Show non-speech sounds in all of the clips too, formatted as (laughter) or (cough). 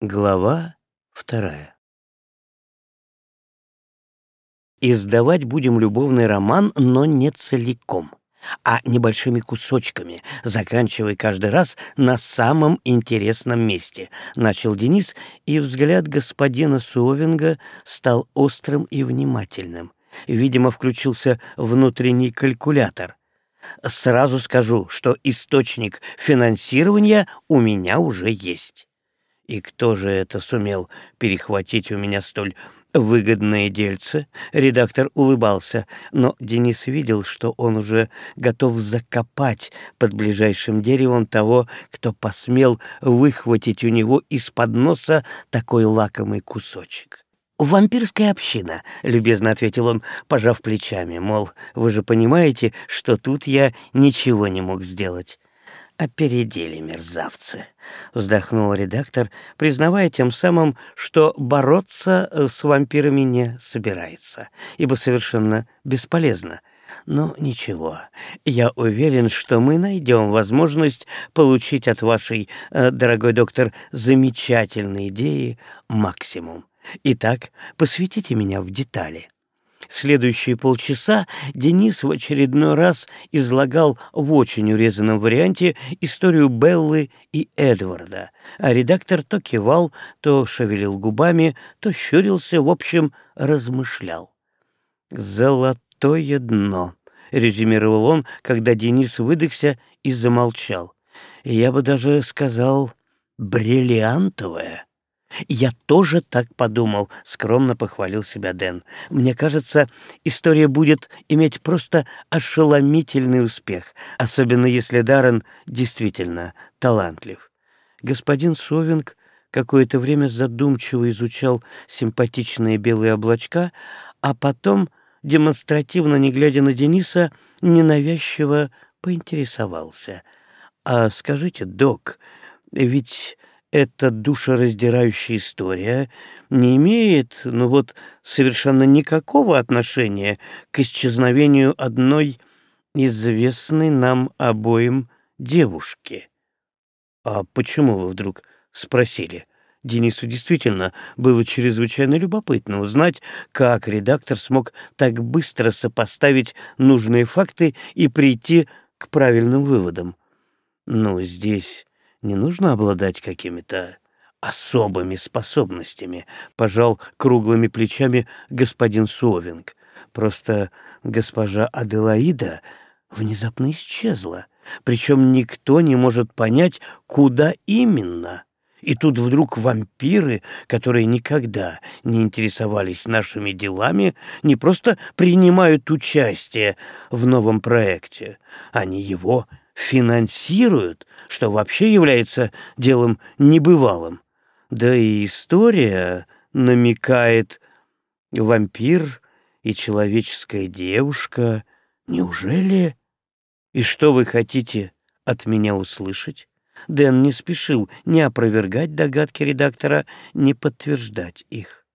Глава вторая Издавать будем любовный роман, но не целиком, а небольшими кусочками, заканчивая каждый раз на самом интересном месте, начал Денис, и взгляд господина Суовинга стал острым и внимательным. Видимо, включился внутренний калькулятор. Сразу скажу, что источник финансирования у меня уже есть. И кто же это сумел перехватить у меня столь выгодное дельце? Редактор улыбался, но Денис видел, что он уже готов закопать под ближайшим деревом того, кто посмел выхватить у него из-под носа такой лакомый кусочек. «Вампирская община», — любезно ответил он, пожав плечами, мол, «вы же понимаете, что тут я ничего не мог сделать». «Опередили мерзавцы», — вздохнул редактор, признавая тем самым, что бороться э, с вампирами не собирается, ибо совершенно бесполезно. Но ничего, я уверен, что мы найдем возможность получить от вашей, э, дорогой доктор, замечательной идеи максимум. Итак, посвятите меня в детали. Следующие полчаса Денис в очередной раз излагал в очень урезанном варианте историю Беллы и Эдварда, а редактор то кивал, то шевелил губами, то щурился, в общем, размышлял. «Золотое дно», — резюмировал он, когда Денис выдохся и замолчал. «Я бы даже сказал, бриллиантовое». «Я тоже так подумал», — скромно похвалил себя Дэн. «Мне кажется, история будет иметь просто ошеломительный успех, особенно если Даррен действительно талантлив». Господин Совинг какое-то время задумчиво изучал симпатичные белые облачка, а потом, демонстративно не глядя на Дениса, ненавязчиво поинтересовался. «А скажите, док, ведь эта душераздирающая история не имеет, ну вот, совершенно никакого отношения к исчезновению одной известной нам обоим девушки. «А почему вы вдруг спросили?» Денису действительно было чрезвычайно любопытно узнать, как редактор смог так быстро сопоставить нужные факты и прийти к правильным выводам. «Ну, здесь не нужно обладать какими-то особыми способностями, пожал круглыми плечами господин Совинг. Просто госпожа Аделаида внезапно исчезла, причем никто не может понять, куда именно. И тут вдруг вампиры, которые никогда не интересовались нашими делами, не просто принимают участие в новом проекте, они его финансируют, что вообще является делом небывалым. Да и история намекает вампир и человеческая девушка. Неужели? И что вы хотите от меня услышать? Дэн не спешил ни опровергать догадки редактора, ни подтверждать их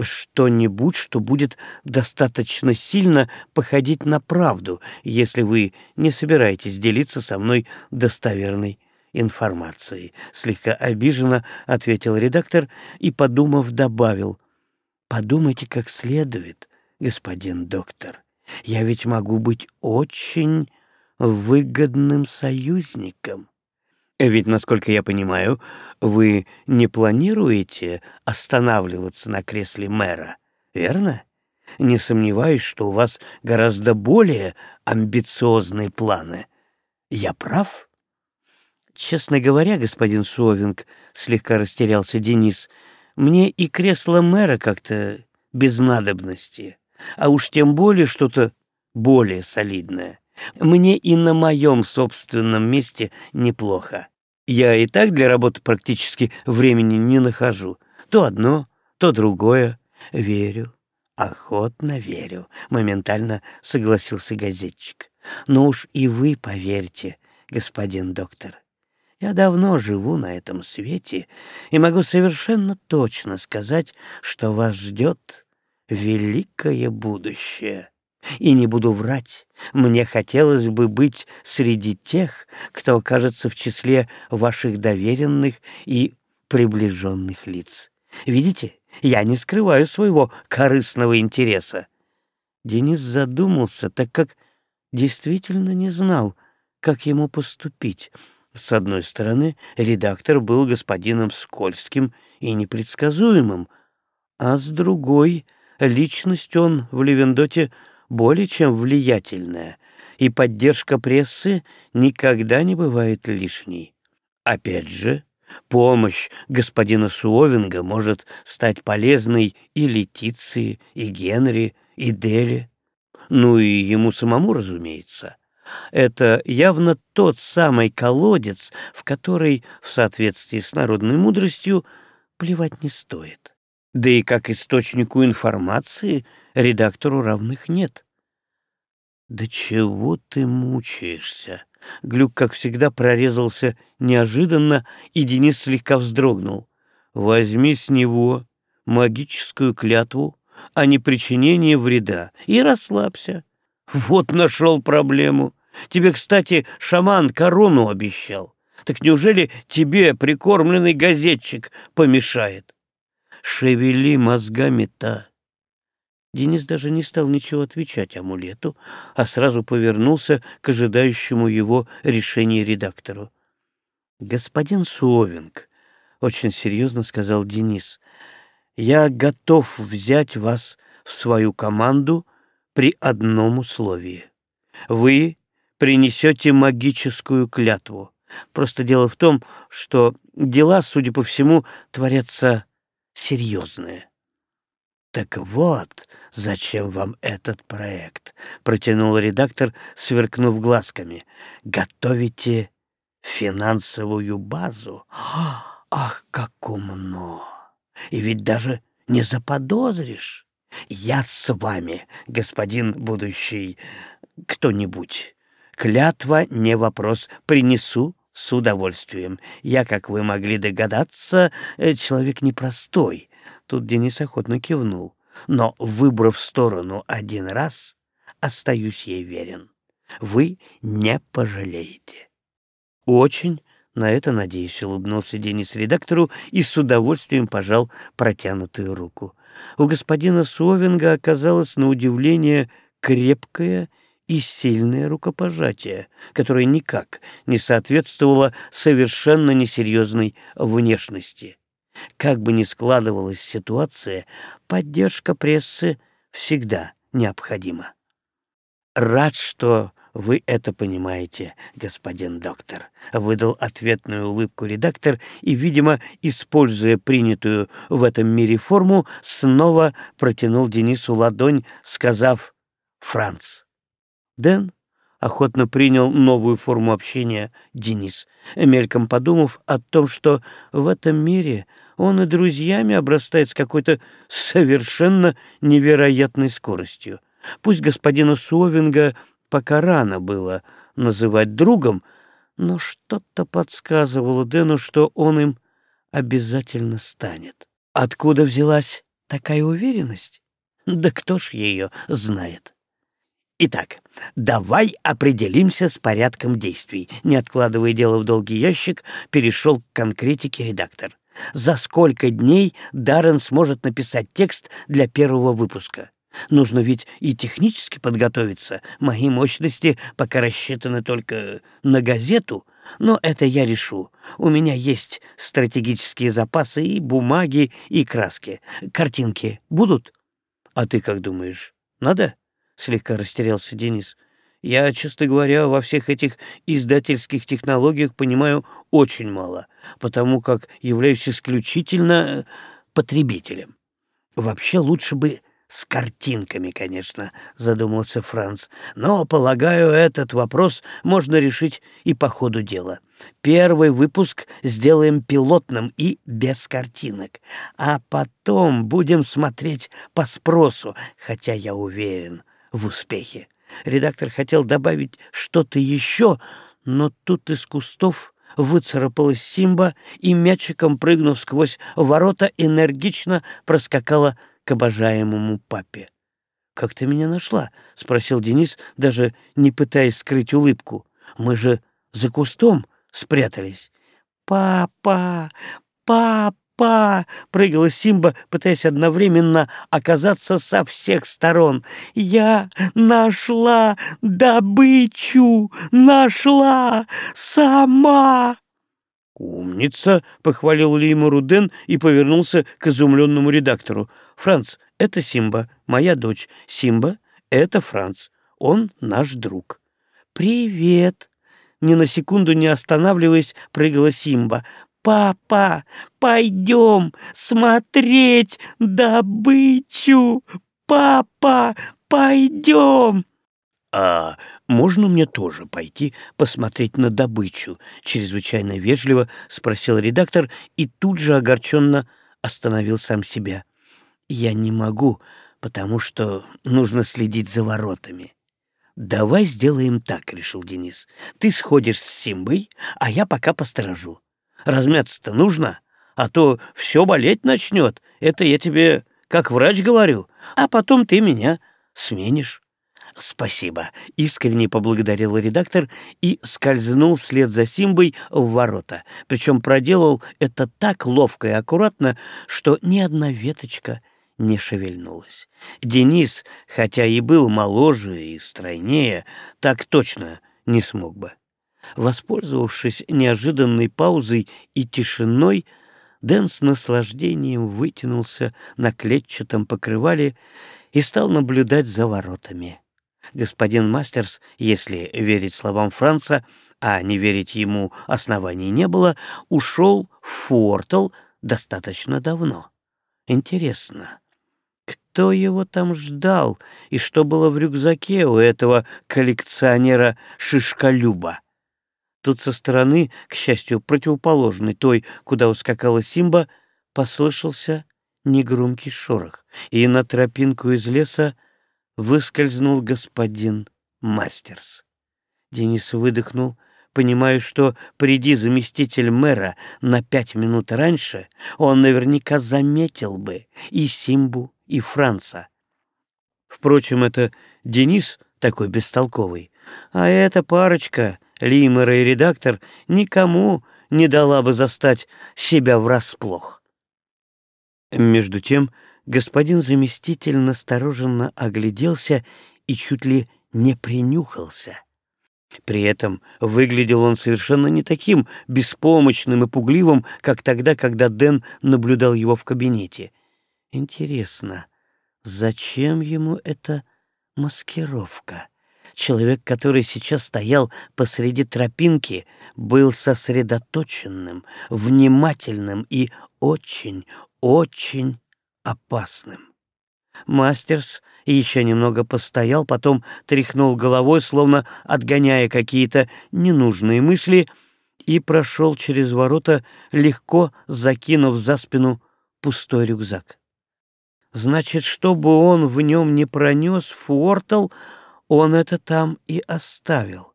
что-нибудь, что будет достаточно сильно походить на правду, если вы не собираетесь делиться со мной достоверной информацией. Слегка обиженно ответил редактор и, подумав, добавил. Подумайте как следует, господин доктор. Я ведь могу быть очень выгодным союзником. Ведь, насколько я понимаю, вы не планируете останавливаться на кресле мэра, верно? Не сомневаюсь, что у вас гораздо более амбициозные планы. Я прав? Честно говоря, господин Совинг, слегка растерялся Денис, мне и кресло мэра как-то без надобности, а уж тем более что-то более солидное. Мне и на моем собственном месте неплохо. Я и так для работы практически времени не нахожу. То одно, то другое. Верю, охотно верю, моментально согласился газетчик. Но уж и вы поверьте, господин доктор. Я давно живу на этом свете и могу совершенно точно сказать, что вас ждет великое будущее. И не буду врать, мне хотелось бы быть среди тех, кто окажется в числе ваших доверенных и приближенных лиц. Видите, я не скрываю своего корыстного интереса. Денис задумался, так как действительно не знал, как ему поступить. С одной стороны, редактор был господином скользким и непредсказуемым, а с другой — личность он в Левендоте более чем влиятельная, и поддержка прессы никогда не бывает лишней. Опять же, помощь господина Суовинга может стать полезной и Летиции, и Генри, и Дели, ну и ему самому, разумеется. Это явно тот самый колодец, в который, в соответствии с народной мудростью, плевать не стоит. Да и как источнику информации редактору равных нет. «Да чего ты мучаешься?» Глюк, как всегда, прорезался неожиданно, и Денис слегка вздрогнул. «Возьми с него магическую клятву о непричинении вреда и расслабься. Вот нашел проблему. Тебе, кстати, шаман корону обещал. Так неужели тебе прикормленный газетчик помешает? Шевели мозгами-то. Денис даже не стал ничего отвечать амулету, а сразу повернулся к ожидающему его решения редактору. «Господин Суовинг», — очень серьезно сказал Денис, — «я готов взять вас в свою команду при одном условии. Вы принесете магическую клятву. Просто дело в том, что дела, судя по всему, творятся серьезные. «Так вот, зачем вам этот проект?» — протянул редактор, сверкнув глазками. «Готовите финансовую базу? Ах, как умно! И ведь даже не заподозришь. Я с вами, господин будущий кто-нибудь. Клятва не вопрос. Принесу с удовольствием. Я, как вы могли догадаться, э, человек непростой. Тут Денис охотно кивнул. Но, выбрав сторону один раз, остаюсь ей верен. Вы не пожалеете. Очень на это надеюсь, улыбнулся Денис редактору и с удовольствием пожал протянутую руку. У господина Совинга оказалось на удивление крепкое и сильное рукопожатие, которое никак не соответствовало совершенно несерьезной внешности. Как бы ни складывалась ситуация, поддержка прессы всегда необходима. «Рад, что вы это понимаете, господин доктор», — выдал ответную улыбку редактор и, видимо, используя принятую в этом мире форму, снова протянул Денису ладонь, сказав «Франц». Дэн охотно принял новую форму общения Денис, мельком подумав о том, что в этом мире он и друзьями обрастает с какой-то совершенно невероятной скоростью. Пусть господина Совинга пока рано было называть другом, но что-то подсказывало Дэну, что он им обязательно станет. Откуда взялась такая уверенность? Да кто ж ее знает? Итак, давай определимся с порядком действий. Не откладывая дело в долгий ящик, перешел к конкретике редактор. За сколько дней Даррен сможет написать текст для первого выпуска? Нужно ведь и технически подготовиться. Мои мощности пока рассчитаны только на газету, но это я решу. У меня есть стратегические запасы и бумаги, и краски. Картинки будут? А ты как думаешь, надо? Слегка растерялся Денис. Я, честно говоря, во всех этих издательских технологиях понимаю очень мало, потому как являюсь исключительно потребителем. Вообще лучше бы с картинками, конечно, задумался Франц. Но, полагаю, этот вопрос можно решить и по ходу дела. Первый выпуск сделаем пилотным и без картинок, а потом будем смотреть по спросу, хотя я уверен, в успехе. Редактор хотел добавить что-то еще, но тут из кустов выцарапалась Симба и, мячиком прыгнув сквозь ворота, энергично проскакала к обожаемому папе. «Как ты меня нашла?» — спросил Денис, даже не пытаясь скрыть улыбку. «Мы же за кустом спрятались». «Папа! «Папа!» — прыгала Симба, пытаясь одновременно оказаться со всех сторон. «Я нашла добычу! Нашла! Сама!» «Умница!» — похвалил Лима Руден и повернулся к изумленному редактору. «Франц, это Симба, моя дочь. Симба — это Франц. Он наш друг». «Привет!» Ни на секунду не останавливаясь, прыгала Симба. «Папа, пойдем смотреть добычу! Папа, пойдем!» «А можно мне тоже пойти посмотреть на добычу?» — чрезвычайно вежливо спросил редактор и тут же огорченно остановил сам себя. «Я не могу, потому что нужно следить за воротами». «Давай сделаем так», — решил Денис. «Ты сходишь с Симбой, а я пока посторожу. Размяться-то нужно, а то все болеть начнет. Это я тебе как врач говорю, а потом ты меня сменишь». «Спасибо», — искренне поблагодарил редактор и скользнул вслед за Симбой в ворота. Причем проделал это так ловко и аккуратно, что ни одна веточка не шевельнулась. Денис, хотя и был моложе и стройнее, так точно не смог бы. Воспользовавшись неожиданной паузой и тишиной, Дэн с наслаждением вытянулся на клетчатом покрывале и стал наблюдать за воротами. Господин Мастерс, если верить словам Франца, а не верить ему оснований не было, ушел в Фуортл достаточно давно. Интересно, кто его там ждал и что было в рюкзаке у этого коллекционера Шишколюба? Тут со стороны, к счастью, противоположной той, куда ускакала Симба, послышался негромкий шорох, и на тропинку из леса выскользнул господин Мастерс. Денис выдохнул, понимая, что, приди заместитель мэра на пять минут раньше, он наверняка заметил бы и Симбу, и Франца. Впрочем, это Денис такой бестолковый, а эта парочка Лимер и редактор никому не дала бы застать себя врасплох. Между тем господин заместитель настороженно огляделся и чуть ли не принюхался. При этом выглядел он совершенно не таким беспомощным и пугливым, как тогда, когда Дэн наблюдал его в кабинете. Интересно, зачем ему эта маскировка? Человек, который сейчас стоял посреди тропинки, был сосредоточенным, внимательным и очень, очень опасным. Мастерс еще немного постоял, потом тряхнул головой, словно отгоняя какие-то ненужные мысли, и прошел через ворота, легко закинув за спину пустой рюкзак. Значит, чтобы он в нем не пронес Фуортл, он это там и оставил.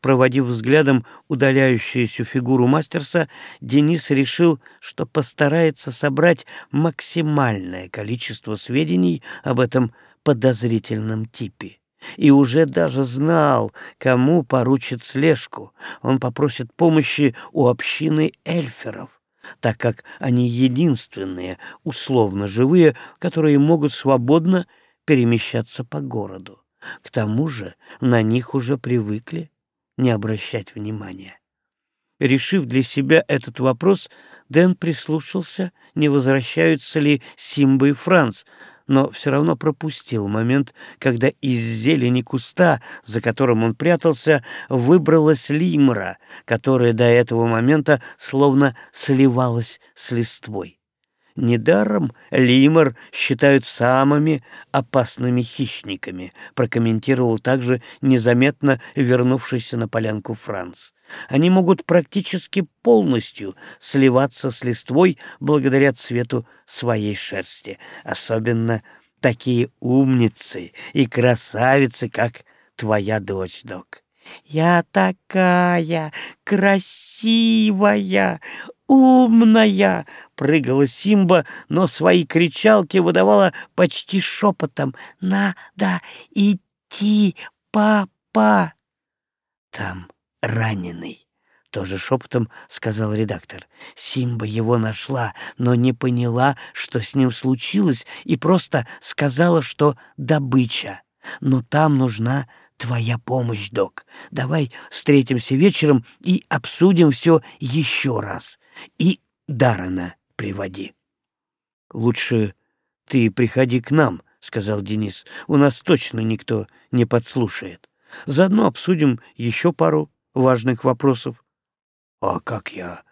Проводив взглядом удаляющуюся фигуру мастерса, Денис решил, что постарается собрать максимальное количество сведений об этом подозрительном типе. И уже даже знал, кому поручит слежку. Он попросит помощи у общины эльферов, так как они единственные, условно живые, которые могут свободно перемещаться по городу. К тому же на них уже привыкли не обращать внимания. Решив для себя этот вопрос, Дэн прислушался, не возвращаются ли Симба и Франц, но все равно пропустил момент, когда из зелени куста, за которым он прятался, выбралась лимра, которая до этого момента словно сливалась с листвой. Недаром лимор считают самыми опасными хищниками, прокомментировал также незаметно вернувшийся на полянку Франц. Они могут практически полностью сливаться с листвой благодаря цвету своей шерсти, особенно такие умницы и красавицы, как твоя дочь, док. «Я такая красивая, умная!» — прыгала Симба, но свои кричалки выдавала почти шепотом. «Надо идти, папа!» Там раненый. тоже шепотом сказал редактор. Симба его нашла, но не поняла, что с ним случилось, и просто сказала, что добыча. Но там нужна твоя помощь, док. Давай встретимся вечером и обсудим все еще раз. И Дарана приводи. Лучше ты приходи к нам, сказал Денис. У нас точно никто не подслушает. Заодно обсудим еще пару важных вопросов. «А как я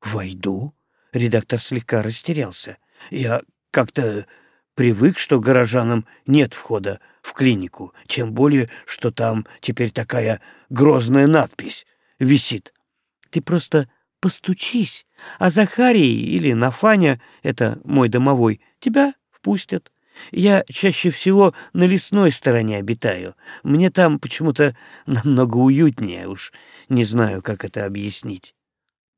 войду?» Редактор слегка растерялся. «Я как-то привык, что горожанам нет входа в клинику, тем более, что там теперь такая грозная надпись висит. Ты просто постучись, а Захарий или Нафаня, это мой домовой, тебя впустят. Я чаще всего на лесной стороне обитаю. Мне там почему-то намного уютнее, уж не знаю, как это объяснить.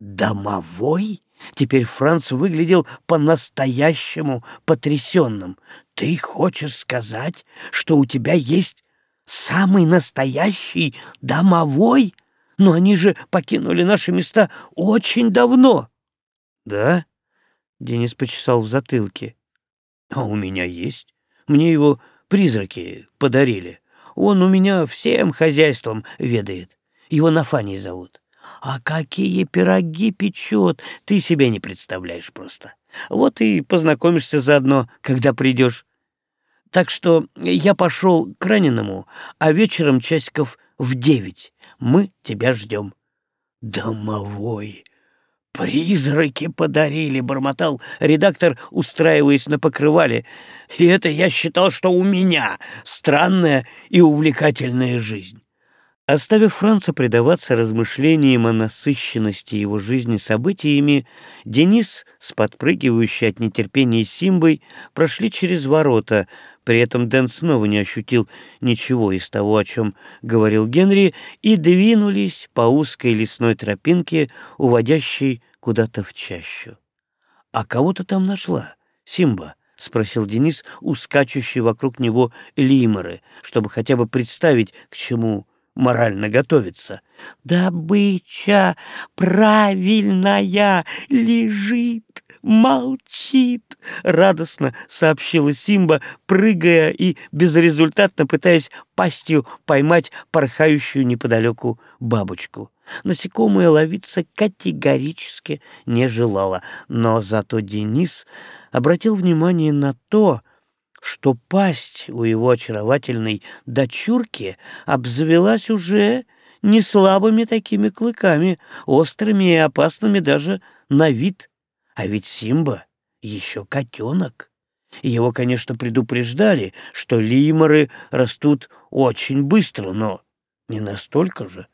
«Домовой?» Теперь Франц выглядел по-настоящему потрясенным. «Ты хочешь сказать, что у тебя есть самый настоящий домовой? Но они же покинули наши места очень давно». «Да?» — Денис почесал в затылке. «А у меня есть. Мне его призраки подарили. Он у меня всем хозяйством ведает. Его Нафаний зовут. А какие пироги печет, ты себе не представляешь просто. Вот и познакомишься заодно, когда придешь. Так что я пошел к раненому, а вечером часиков в девять мы тебя ждем. Домовой. «Призраки подарили», — бормотал редактор, устраиваясь на покрывале. «И это я считал, что у меня странная и увлекательная жизнь». Оставив Франца предаваться размышлениям о насыщенности его жизни событиями, Денис с подпрыгивающей от нетерпения Симбой прошли через ворота, при этом Дэн снова не ощутил ничего из того, о чем говорил Генри, и двинулись по узкой лесной тропинке, уводящей куда-то в чащу. «А кого ты там нашла, Симба?» — спросил Денис, ускачущий вокруг него лиморы, чтобы хотя бы представить, к чему морально готовиться. Добыча правильная лежит, молчит, радостно сообщила Симба, прыгая и безрезультатно пытаясь пастью поймать порхающую неподалеку бабочку. Насекомое ловиться категорически не желала, но зато Денис обратил внимание на то, что пасть у его очаровательной дочурки обзавелась уже не слабыми такими клыками, острыми и опасными даже на вид. А ведь Симба еще котенок. Его, конечно, предупреждали, что лиморы растут очень быстро, но не настолько же.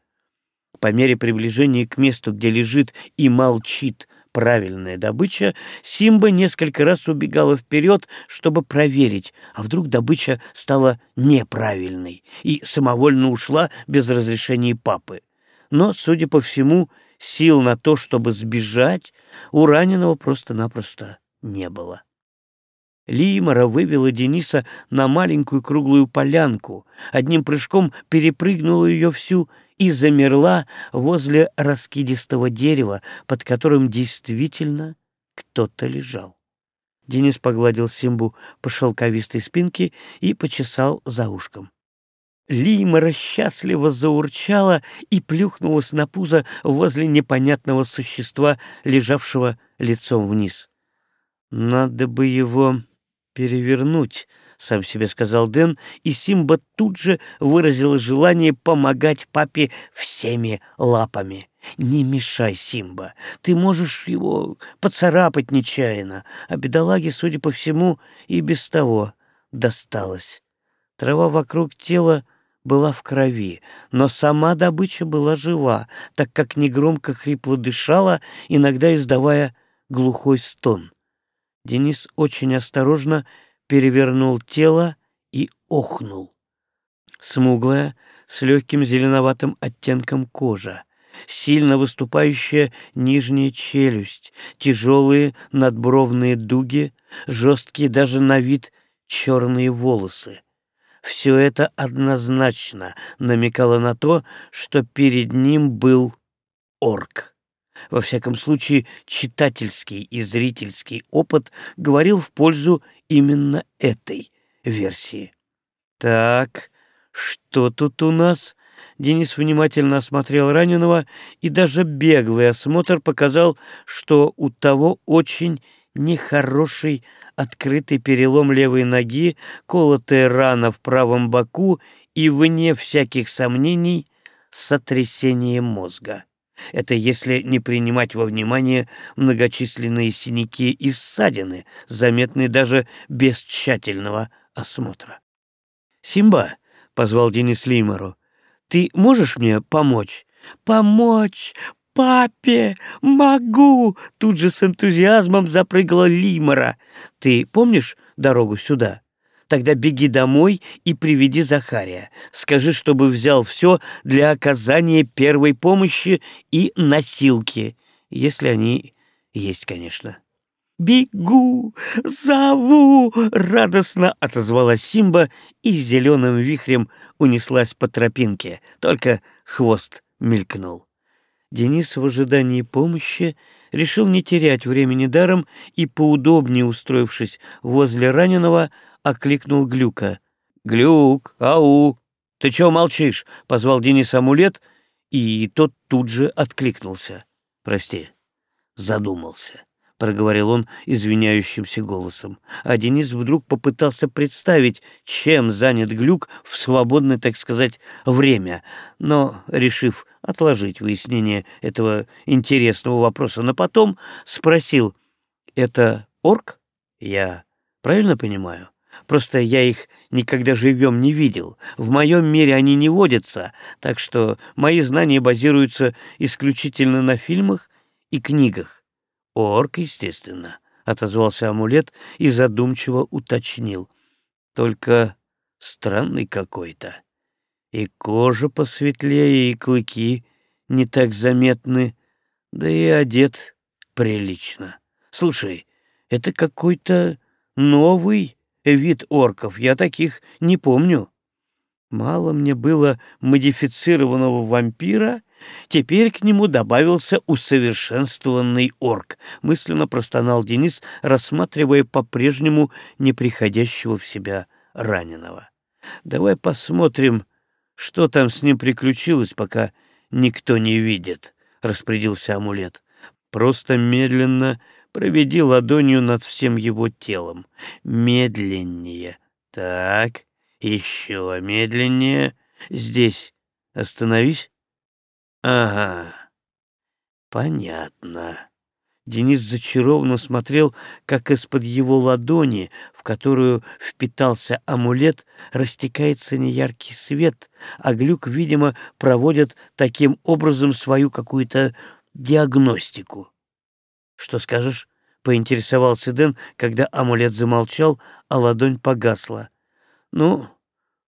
По мере приближения к месту, где лежит и молчит правильная добыча, Симба несколько раз убегала вперед, чтобы проверить, а вдруг добыча стала неправильной и самовольно ушла без разрешения папы. Но, судя по всему, сил на то, чтобы сбежать, у раненого просто-напросто не было. Лимора вывела Дениса на маленькую круглую полянку, одним прыжком перепрыгнула ее всю и замерла возле раскидистого дерева, под которым действительно кто-то лежал. Денис погладил Симбу по шелковистой спинке и почесал за ушком. Лимора счастливо заурчала и плюхнулась на пузо возле непонятного существа, лежавшего лицом вниз. «Надо бы его перевернуть», сам себе сказал Дэн, и Симба тут же выразила желание помогать папе всеми лапами. «Не мешай, Симба, ты можешь его поцарапать нечаянно, а бедолаге, судя по всему, и без того досталось». Трава вокруг тела была в крови, но сама добыча была жива, так как негромко хрипло дышала, иногда издавая глухой стон. Денис очень осторожно перевернул тело и охнул. Смуглая, с легким зеленоватым оттенком кожа, сильно выступающая нижняя челюсть, тяжелые надбровные дуги, жесткие даже на вид черные волосы. Все это однозначно намекало на то, что перед ним был орк. Во всяком случае, читательский и зрительский опыт говорил в пользу именно этой версии. Так, что тут у нас? Денис внимательно осмотрел раненого, и даже беглый осмотр показал, что у того очень нехороший открытый перелом левой ноги, колотая рана в правом боку и, вне всяких сомнений, сотрясение мозга. Это если не принимать во внимание многочисленные синяки и ссадины, заметные даже без тщательного осмотра. «Симба», — позвал Денис Лимеру, — «ты можешь мне помочь?» «Помочь! «Папе! Могу!» Тут же с энтузиазмом запрыгала Лимора. «Ты помнишь дорогу сюда? Тогда беги домой и приведи Захария. Скажи, чтобы взял все для оказания первой помощи и носилки, если они есть, конечно». «Бегу! Зову!» — радостно отозвалась Симба и зеленым вихрем унеслась по тропинке, только хвост мелькнул. Денис в ожидании помощи решил не терять времени даром и, поудобнее устроившись возле раненого, окликнул Глюка. «Глюк, ау! Ты чего молчишь?» — позвал Денис амулет, и тот тут же откликнулся. «Прости, задумался» проговорил он извиняющимся голосом. А Денис вдруг попытался представить, чем занят Глюк в свободное, так сказать, время, но, решив отложить выяснение этого интересного вопроса на потом, спросил, «Это орк? Я правильно понимаю?» Просто я их никогда живем не видел. В моем мире они не водятся, так что мои знания базируются исключительно на фильмах и книгах. Орк, естественно, — отозвался амулет и задумчиво уточнил. Только странный какой-то. И кожа посветлее, и клыки не так заметны, да и одет прилично. Слушай, это какой-то новый вид орков, я таких не помню. Мало мне было модифицированного вампира Теперь к нему добавился усовершенствованный орк, мысленно простонал Денис, рассматривая по-прежнему неприходящего в себя раненого. Давай посмотрим, что там с ним приключилось, пока никто не видит, распорядился амулет. Просто медленно проведи ладонью над всем его телом. Медленнее. Так, еще медленнее. Здесь остановись. Ага, понятно. Денис зачарованно смотрел, как из-под его ладони, в которую впитался амулет, растекается неяркий свет, а глюк, видимо, проводит таким образом свою какую-то диагностику. «Что скажешь?» — поинтересовался Дэн, когда амулет замолчал, а ладонь погасла. «Ну,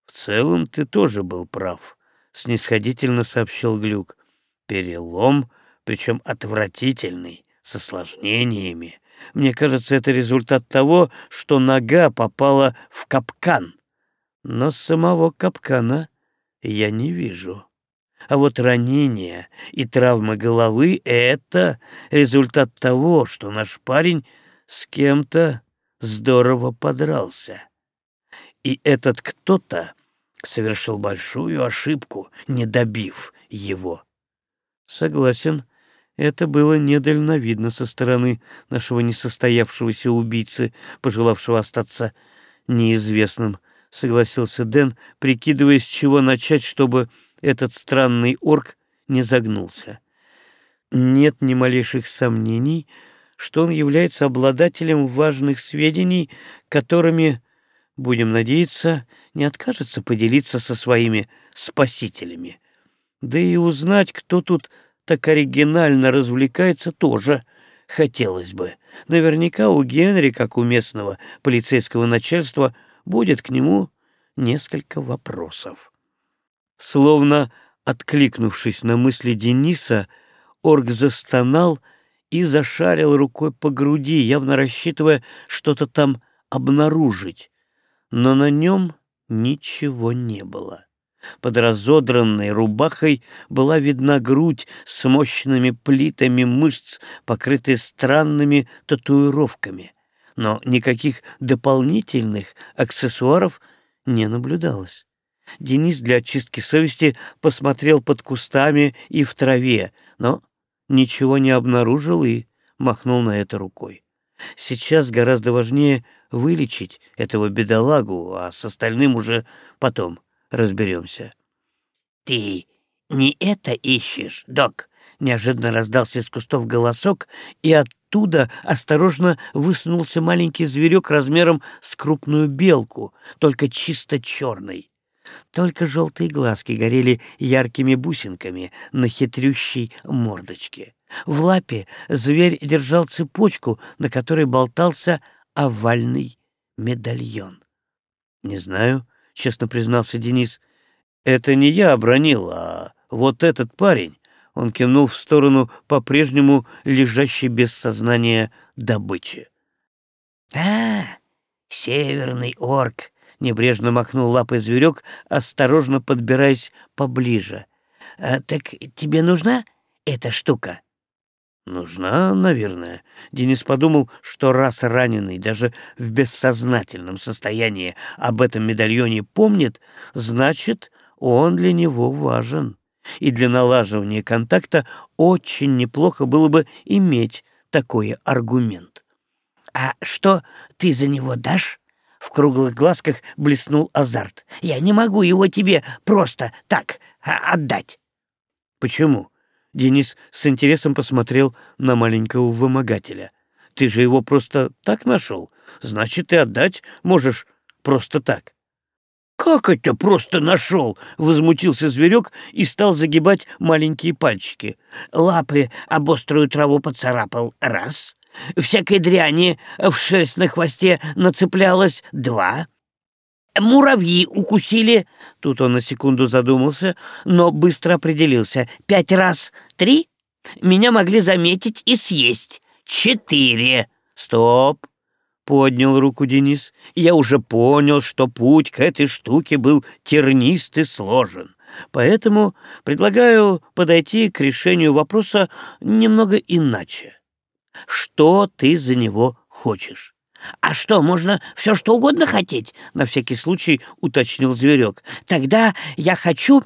в целом ты тоже был прав», — снисходительно сообщил Глюк. Перелом, причем отвратительный, с осложнениями. Мне кажется, это результат того, что нога попала в капкан. Но самого капкана я не вижу. А вот ранение и травмы головы — это результат того, что наш парень с кем-то здорово подрался. И этот кто-то совершил большую ошибку, не добив его. Согласен, это было недальновидно со стороны нашего несостоявшегося убийцы, пожелавшего остаться неизвестным, согласился Дэн, прикидывая, с чего начать, чтобы этот странный орк не загнулся. Нет ни малейших сомнений, что он является обладателем важных сведений, которыми, будем надеяться, не откажется поделиться со своими спасителями. Да и узнать, кто тут так оригинально развлекается, тоже хотелось бы. Наверняка у Генри, как у местного полицейского начальства, будет к нему несколько вопросов. Словно откликнувшись на мысли Дениса, орк застонал и зашарил рукой по груди, явно рассчитывая что-то там обнаружить. Но на нем ничего не было. Под разодранной рубахой была видна грудь с мощными плитами мышц, покрытые странными татуировками. Но никаких дополнительных аксессуаров не наблюдалось. Денис для очистки совести посмотрел под кустами и в траве, но ничего не обнаружил и махнул на это рукой. Сейчас гораздо важнее вылечить этого бедолагу, а с остальным уже потом разберемся. — Ты не это ищешь, док? — неожиданно раздался из кустов голосок, и оттуда осторожно высунулся маленький зверек размером с крупную белку, только чисто черный. Только желтые глазки горели яркими бусинками на хитрющей мордочке. В лапе зверь держал цепочку, на которой болтался овальный медальон. «Не знаю», — честно признался Денис. «Это не я обронил, а вот этот парень». Он кивнул в сторону по-прежнему лежащей без сознания добычи. «А, северный орк!» — небрежно махнул лапой зверек, осторожно подбираясь поближе. «А, «Так тебе нужна эта штука?» Нужна, наверное. Денис подумал, что раз раненый даже в бессознательном состоянии об этом медальоне помнит, значит, он для него важен. И для налаживания контакта очень неплохо было бы иметь такой аргумент. «А что ты за него дашь?» В круглых глазках блеснул азарт. «Я не могу его тебе просто так а, отдать». «Почему?» Денис с интересом посмотрел на маленького вымогателя. «Ты же его просто так нашел. Значит, и отдать можешь просто так». «Как это просто нашел?» — возмутился зверек и стал загибать маленькие пальчики. Лапы об острую траву поцарапал — раз. Всякой дряни в шерсть на хвосте нацеплялось — два. Муравьи укусили. Тут он на секунду задумался, но быстро определился. Пять раз. Три. Меня могли заметить и съесть. Четыре. Стоп. Поднял руку Денис. Я уже понял, что путь к этой штуке был тернист и сложен. Поэтому предлагаю подойти к решению вопроса немного иначе. Что ты за него хочешь? «А что, можно все что угодно хотеть?» — на всякий случай уточнил зверек. «Тогда я хочу...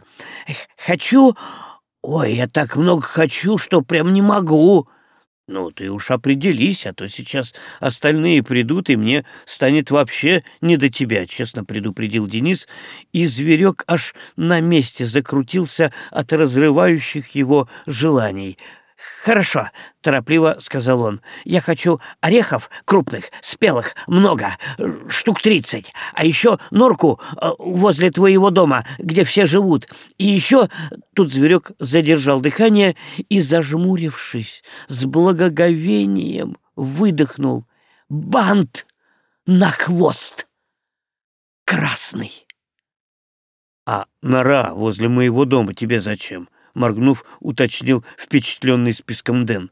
хочу... Ой, я так много хочу, что прям не могу!» «Ну, ты уж определись, а то сейчас остальные придут, и мне станет вообще не до тебя», — честно предупредил Денис, и зверек аж на месте закрутился от разрывающих его желаний — «Хорошо», — торопливо сказал он. «Я хочу орехов крупных, спелых, много, штук тридцать, а еще норку э, возле твоего дома, где все живут, и еще...» Тут зверек задержал дыхание и, зажмурившись, с благоговением выдохнул. «Бант на хвост! Красный!» «А нора возле моего дома тебе зачем?» Моргнув, уточнил впечатленный списком Дэн.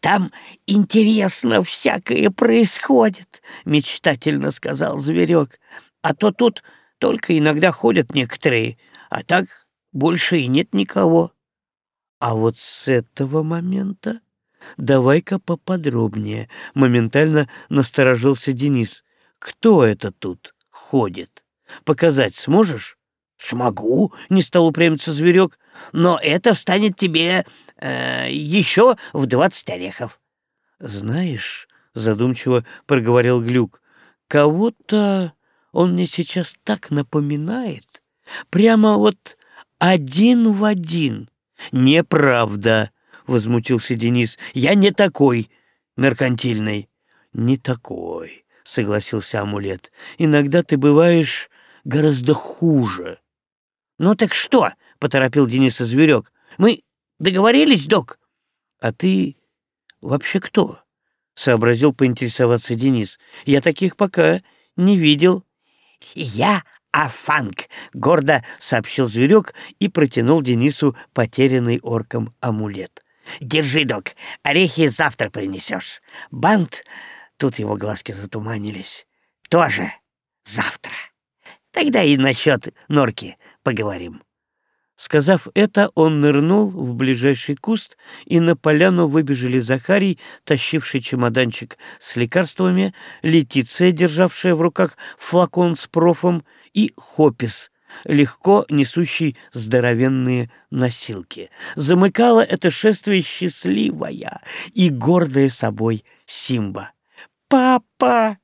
«Там интересно всякое происходит», — мечтательно сказал зверек. «А то тут только иногда ходят некоторые, а так больше и нет никого». «А вот с этого момента давай-ка поподробнее», — моментально насторожился Денис. «Кто это тут ходит? Показать сможешь?» «Смогу», — не стал упрямиться зверек, — «но это встанет тебе э, еще в двадцать орехов». «Знаешь», — задумчиво проговорил Глюк, — «кого-то он мне сейчас так напоминает, прямо вот один в один». «Неправда», — возмутился Денис, — «я не такой меркантильный». «Не такой», — согласился амулет, — «иногда ты бываешь гораздо хуже». «Ну так что?» — поторопил Дениса Зверек. «Мы договорились, док?» «А ты вообще кто?» — сообразил поинтересоваться Денис. «Я таких пока не видел». «Я Афанг», — гордо сообщил Зверек и протянул Денису потерянный орком амулет. «Держи, док, орехи завтра принесешь. Бант...» Тут его глазки затуманились. «Тоже завтра. Тогда и насчет норки поговорим. Сказав это, он нырнул в ближайший куст, и на поляну выбежали Захарий, тащивший чемоданчик с лекарствами, Летиция, державшая в руках флакон с профом, и Хопис, легко несущий здоровенные носилки. Замыкала это шествие счастливая и гордая собой Симба. «Папа!»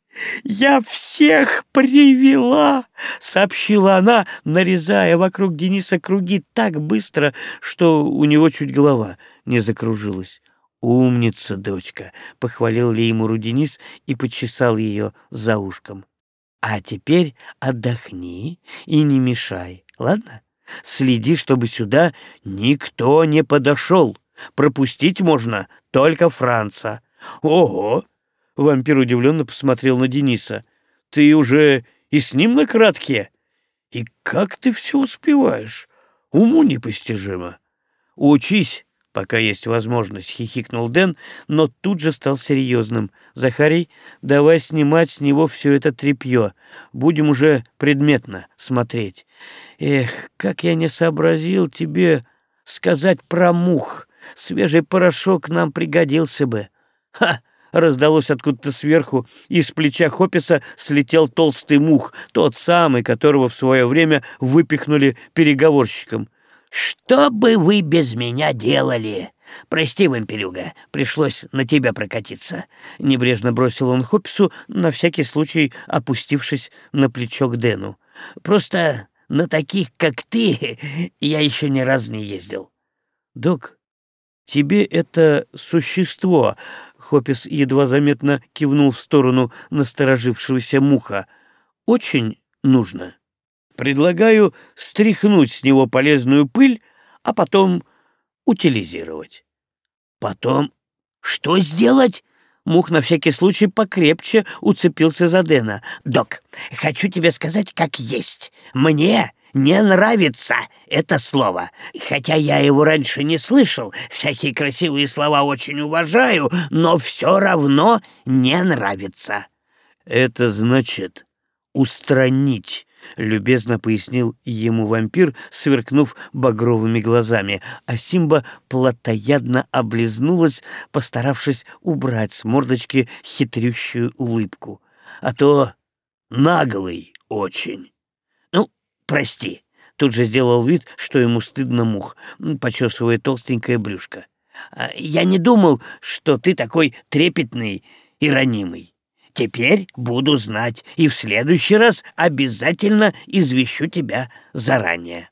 «Я всех привела!» — сообщила она, нарезая вокруг Дениса круги так быстро, что у него чуть голова не закружилась. «Умница, дочка!» — похвалил Леймуру Денис и почесал ее за ушком. «А теперь отдохни и не мешай, ладно? Следи, чтобы сюда никто не подошел. Пропустить можно только Франца». «Ого!» Вампир удивленно посмотрел на Дениса. «Ты уже и с ним на кратке? И как ты все успеваешь? Уму непостижимо. Учись, пока есть возможность», — хихикнул Дэн, но тут же стал серьезным. «Захарий, давай снимать с него все это тряпье. Будем уже предметно смотреть. Эх, как я не сообразил тебе сказать про мух. Свежий порошок нам пригодился бы. Ха!» Раздалось откуда-то сверху, и с плеча Хописа слетел толстый мух, тот самый, которого в свое время выпихнули переговорщиком. «Что бы вы без меня делали?» «Прости, вампирюга, пришлось на тебя прокатиться». Небрежно бросил он Хопису, на всякий случай опустившись на плечо к Дэну. «Просто на таких, как ты, (laughs) я еще ни разу не ездил». «Док, тебе это существо Хопис едва заметно кивнул в сторону насторожившегося муха. «Очень нужно. Предлагаю стряхнуть с него полезную пыль, а потом утилизировать». «Потом что сделать?» Мух на всякий случай покрепче уцепился за Дэна. «Док, хочу тебе сказать, как есть. Мне не нравится это слово. Хотя я его раньше не слышал, всякие красивые слова очень уважаю, но все равно не нравится. Это значит устранить, любезно пояснил ему вампир, сверкнув багровыми глазами, а Симба плотоядно облизнулась, постаравшись убрать с мордочки хитрющую улыбку. А то наглый очень. «Прости», — тут же сделал вид, что ему стыдно мух, почесывая толстенькое брюшко. «А, «Я не думал, что ты такой трепетный и ранимый. Теперь буду знать, и в следующий раз обязательно извещу тебя заранее».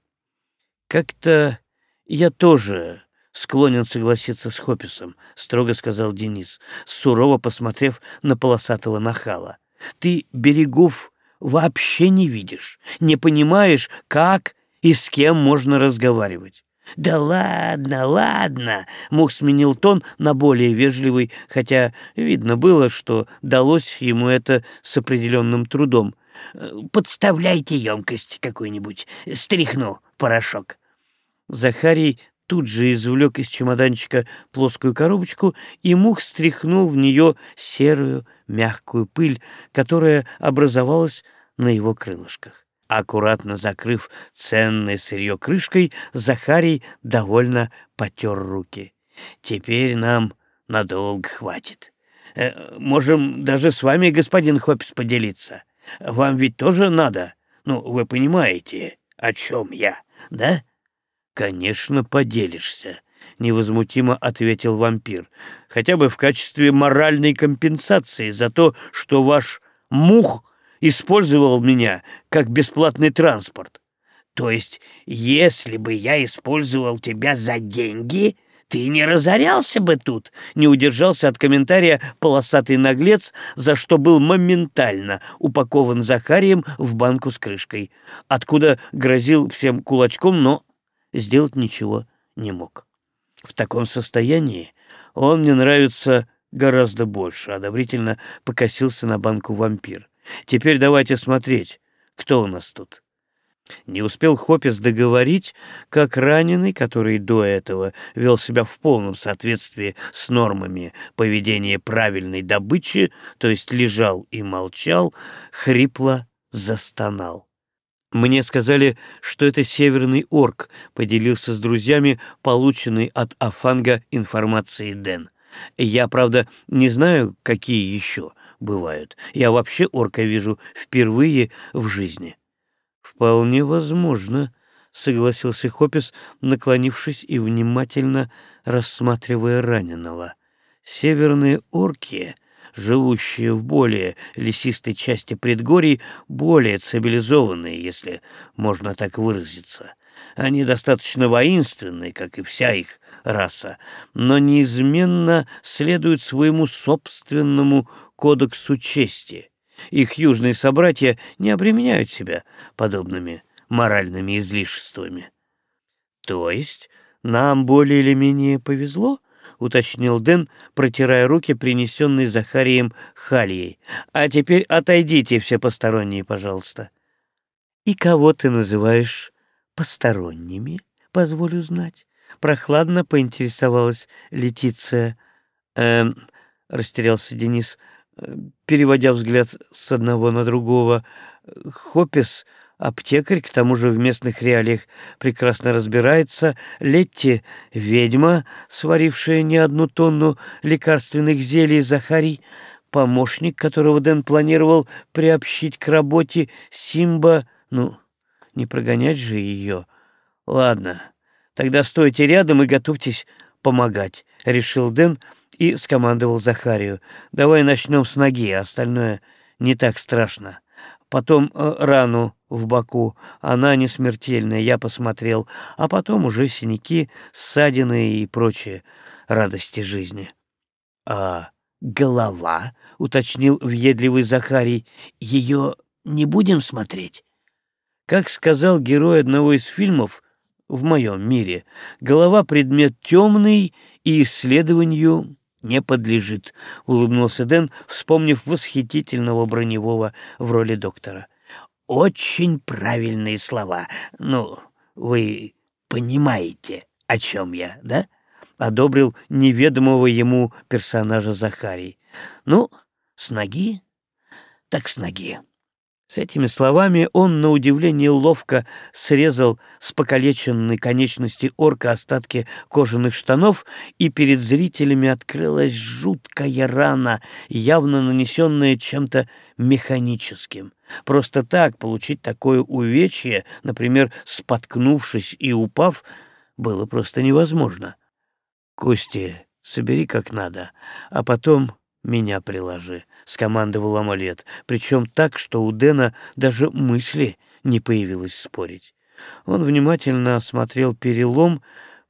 «Как-то я тоже склонен согласиться с Хописом», — строго сказал Денис, сурово посмотрев на полосатого нахала. «Ты берегов вообще не видишь, не понимаешь, как и с кем можно разговаривать. «Да ладно, ладно!» — Мух сменил тон на более вежливый, хотя видно было, что далось ему это с определенным трудом. «Подставляйте емкость какую-нибудь, стряхну порошок». Захарий тут же извлек из чемоданчика плоскую коробочку, и Мух стряхнул в нее серую мягкую пыль, которая образовалась на его крылышках. Аккуратно закрыв ценное сырье крышкой, Захарий довольно потер руки. «Теперь нам надолго хватит. Э, можем даже с вами, господин Хоппис, поделиться. Вам ведь тоже надо. Ну, вы понимаете, о чем я, да?» «Конечно, поделишься», — невозмутимо ответил вампир. «Хотя бы в качестве моральной компенсации за то, что ваш мух использовал меня как бесплатный транспорт. То есть, если бы я использовал тебя за деньги, ты не разорялся бы тут, не удержался от комментария полосатый наглец, за что был моментально упакован Захарием в банку с крышкой, откуда грозил всем кулачком, но сделать ничего не мог. В таком состоянии он мне нравится гораздо больше, одобрительно покосился на банку вампир. Теперь давайте смотреть, кто у нас тут. Не успел Хопис договорить, как раненый, который до этого вел себя в полном соответствии с нормами поведения правильной добычи, то есть лежал и молчал, хрипло застонал. Мне сказали, что это северный орк, поделился с друзьями полученной от Афанга информацией Дэн. Я, правда, не знаю, какие еще бывают. Я вообще орка вижу впервые в жизни. Вполне возможно, согласился Хопис, наклонившись и внимательно рассматривая раненого. Северные орки, живущие в более лесистой части предгорий, более цивилизованные, если можно так выразиться. Они достаточно воинственны, как и вся их раса, но неизменно следуют своему собственному кодексу чести. Их южные собратья не обременяют себя подобными моральными излишествами. То есть нам более или менее повезло? — уточнил Дэн, протирая руки, принесенные Захарием Хальей. «А теперь отойдите все посторонние, пожалуйста». «И кого ты называешь посторонними, позволю знать?» Прохладно поинтересовалась Летиция. «Эм...» — растерялся Денис, переводя взгляд с одного на другого. «Хопис аптекарь, к тому же в местных реалиях прекрасно разбирается, Летти — ведьма, сварившая не одну тонну лекарственных зелий Захарий, помощник, которого Дэн планировал приобщить к работе, Симба, ну, не прогонять же ее. Ладно, тогда стойте рядом и готовьтесь помогать, — решил Дэн и скомандовал Захарию. Давай начнем с ноги, остальное не так страшно. Потом э, рану в боку. Она не смертельная, я посмотрел. А потом уже синяки, ссадины и прочие радости жизни. — А голова? — уточнил въедливый Захарий. — Ее не будем смотреть? Как сказал герой одного из фильмов в моем мире, голова — предмет темный и исследованию не подлежит, — улыбнулся Дэн, вспомнив восхитительного броневого в роли доктора. Очень правильные слова. Ну, вы понимаете, о чем я, да? Одобрил неведомого ему персонажа Захарий. Ну, с ноги, так с ноги. С этими словами он, на удивление, ловко срезал с покалеченной конечности орка остатки кожаных штанов, и перед зрителями открылась жуткая рана, явно нанесенная чем-то механическим. Просто так получить такое увечье, например, споткнувшись и упав, было просто невозможно. «Кости собери как надо, а потом меня приложи», — скомандовал Амалет, причем так, что у Дэна даже мысли не появилось спорить. Он внимательно осмотрел перелом,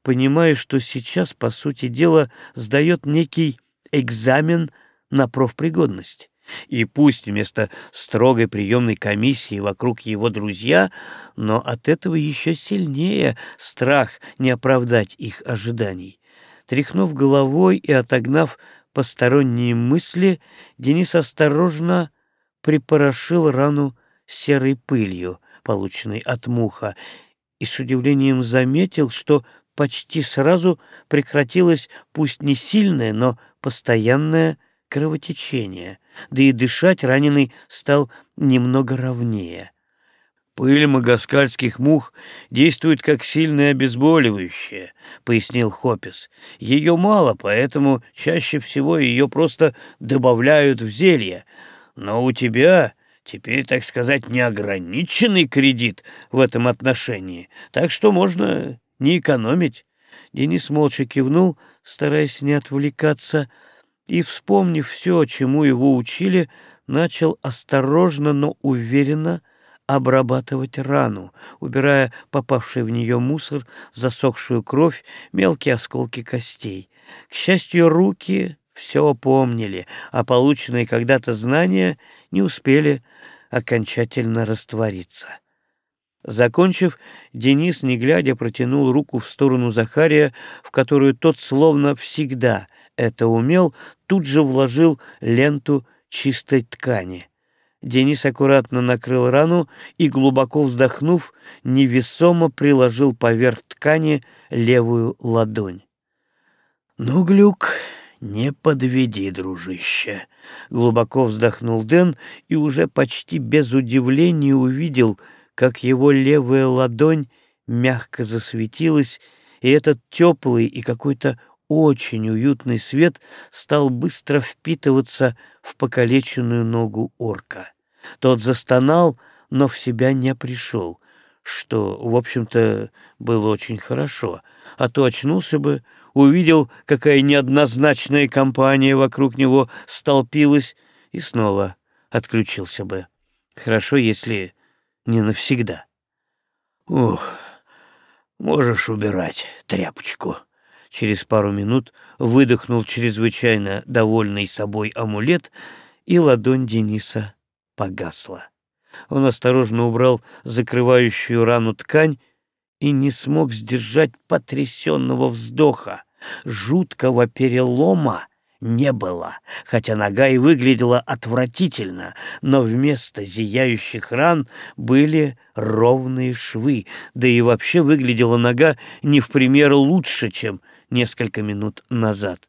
понимая, что сейчас, по сути дела, сдает некий экзамен на профпригодность. И пусть вместо строгой приемной комиссии вокруг его друзья, но от этого еще сильнее страх не оправдать их ожиданий. Тряхнув головой и отогнав посторонние мысли, Денис осторожно припорошил рану серой пылью, полученной от муха, и с удивлением заметил, что почти сразу прекратилось пусть не сильное, но постоянное кровотечение, да и дышать раненый стал немного ровнее. «Пыль магаскальских мух действует как сильное обезболивающее», — пояснил Хопис. «Ее мало, поэтому чаще всего ее просто добавляют в зелье. Но у тебя теперь, так сказать, неограниченный кредит в этом отношении, так что можно не экономить». Денис молча кивнул, стараясь не отвлекаться, и, вспомнив все, чему его учили, начал осторожно, но уверенно обрабатывать рану, убирая попавший в нее мусор, засохшую кровь, мелкие осколки костей. К счастью, руки все помнили, а полученные когда-то знания не успели окончательно раствориться. Закончив, Денис, не глядя, протянул руку в сторону Захария, в которую тот словно всегда это умел, тут же вложил ленту чистой ткани — Денис аккуратно накрыл рану и, глубоко вздохнув, невесомо приложил поверх ткани левую ладонь. «Ну, Глюк, не подведи, дружище!» Глубоко вздохнул Дэн и уже почти без удивления увидел, как его левая ладонь мягко засветилась, и этот теплый и какой-то очень уютный свет стал быстро впитываться в покалеченную ногу орка. Тот застонал, но в себя не пришел, что, в общем-то, было очень хорошо, а то очнулся бы, увидел, какая неоднозначная компания вокруг него столпилась, и снова отключился бы. Хорошо, если не навсегда. Ух, можешь убирать тряпочку. Через пару минут выдохнул чрезвычайно довольный собой амулет, и ладонь Дениса погасла. Он осторожно убрал закрывающую рану ткань и не смог сдержать потрясенного вздоха. Жуткого перелома не было, хотя нога и выглядела отвратительно, но вместо зияющих ран были ровные швы, да и вообще выглядела нога не в пример лучше, чем несколько минут назад.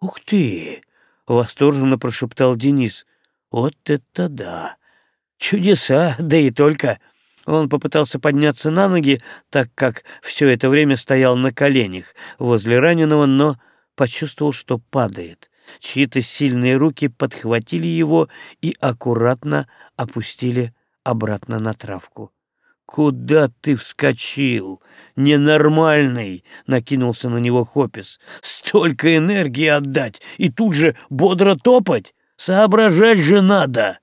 «Ух ты!» — восторженно прошептал Денис. «Вот это да! Чудеса, да и только!» Он попытался подняться на ноги, так как все это время стоял на коленях возле раненого, но почувствовал, что падает. Чьи-то сильные руки подхватили его и аккуратно опустили обратно на травку. «Куда ты вскочил? Ненормальный!» — накинулся на него Хопис. «Столько энергии отдать и тут же бодро топать? Соображать же надо!»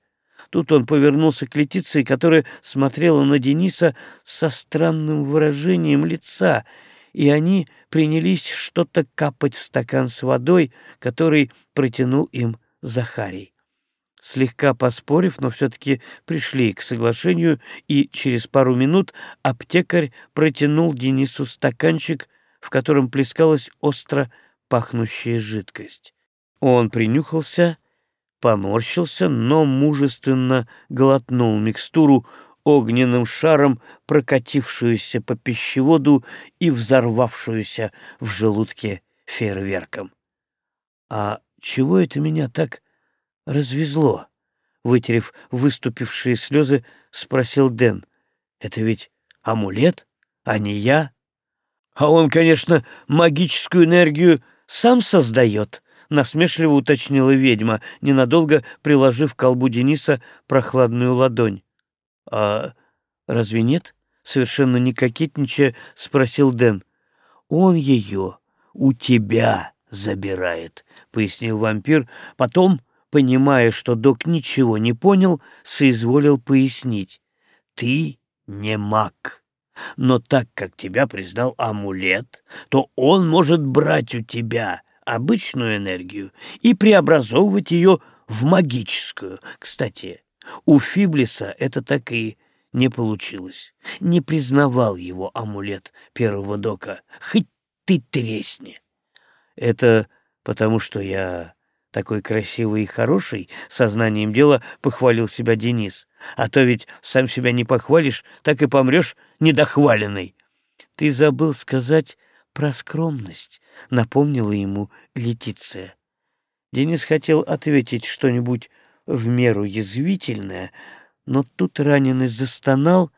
Тут он повернулся к Летиции, которая смотрела на Дениса со странным выражением лица, и они принялись что-то капать в стакан с водой, который протянул им Захарий. Слегка поспорив, но все-таки пришли к соглашению, и через пару минут аптекарь протянул Денису стаканчик, в котором плескалась остро пахнущая жидкость. Он принюхался поморщился, но мужественно глотнул микстуру, огненным шаром прокатившуюся по пищеводу и взорвавшуюся в желудке фейерверком. «А чего это меня так развезло?» Вытерев выступившие слезы, спросил Дэн. «Это ведь амулет, а не я?» «А он, конечно, магическую энергию сам создает», насмешливо уточнила ведьма, ненадолго приложив к колбу Дениса прохладную ладонь. «А разве нет?» — совершенно не кокетничая спросил Дэн. «Он ее у тебя забирает», — пояснил вампир. Потом, понимая, что док ничего не понял, соизволил пояснить. «Ты не маг». Но так как тебя признал амулет, то он может брать у тебя обычную энергию и преобразовывать ее в магическую. Кстати, у Фиблиса это так и не получилось. Не признавал его амулет первого дока. Хоть ты тресни. Это потому, что я такой красивый и хороший, сознанием дела похвалил себя Денис. А то ведь сам себя не похвалишь, так и помрешь недохваленный. Ты забыл сказать про скромность, напомнила ему Летиция. Денис хотел ответить что-нибудь в меру язвительное, но тут раненый застонал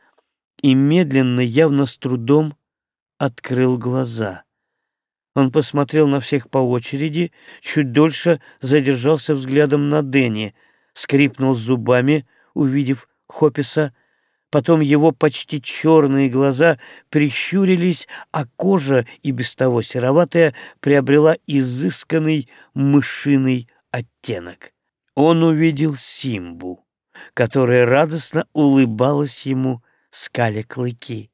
и медленно, явно с трудом, открыл глаза. Он посмотрел на всех по очереди, чуть дольше задержался взглядом на Дэнни, скрипнул зубами, увидев Хописа, Потом его почти черные глаза прищурились, а кожа, и без того сероватая, приобрела изысканный мышиный оттенок. Он увидел Симбу, которая радостно улыбалась ему, скаля клыки.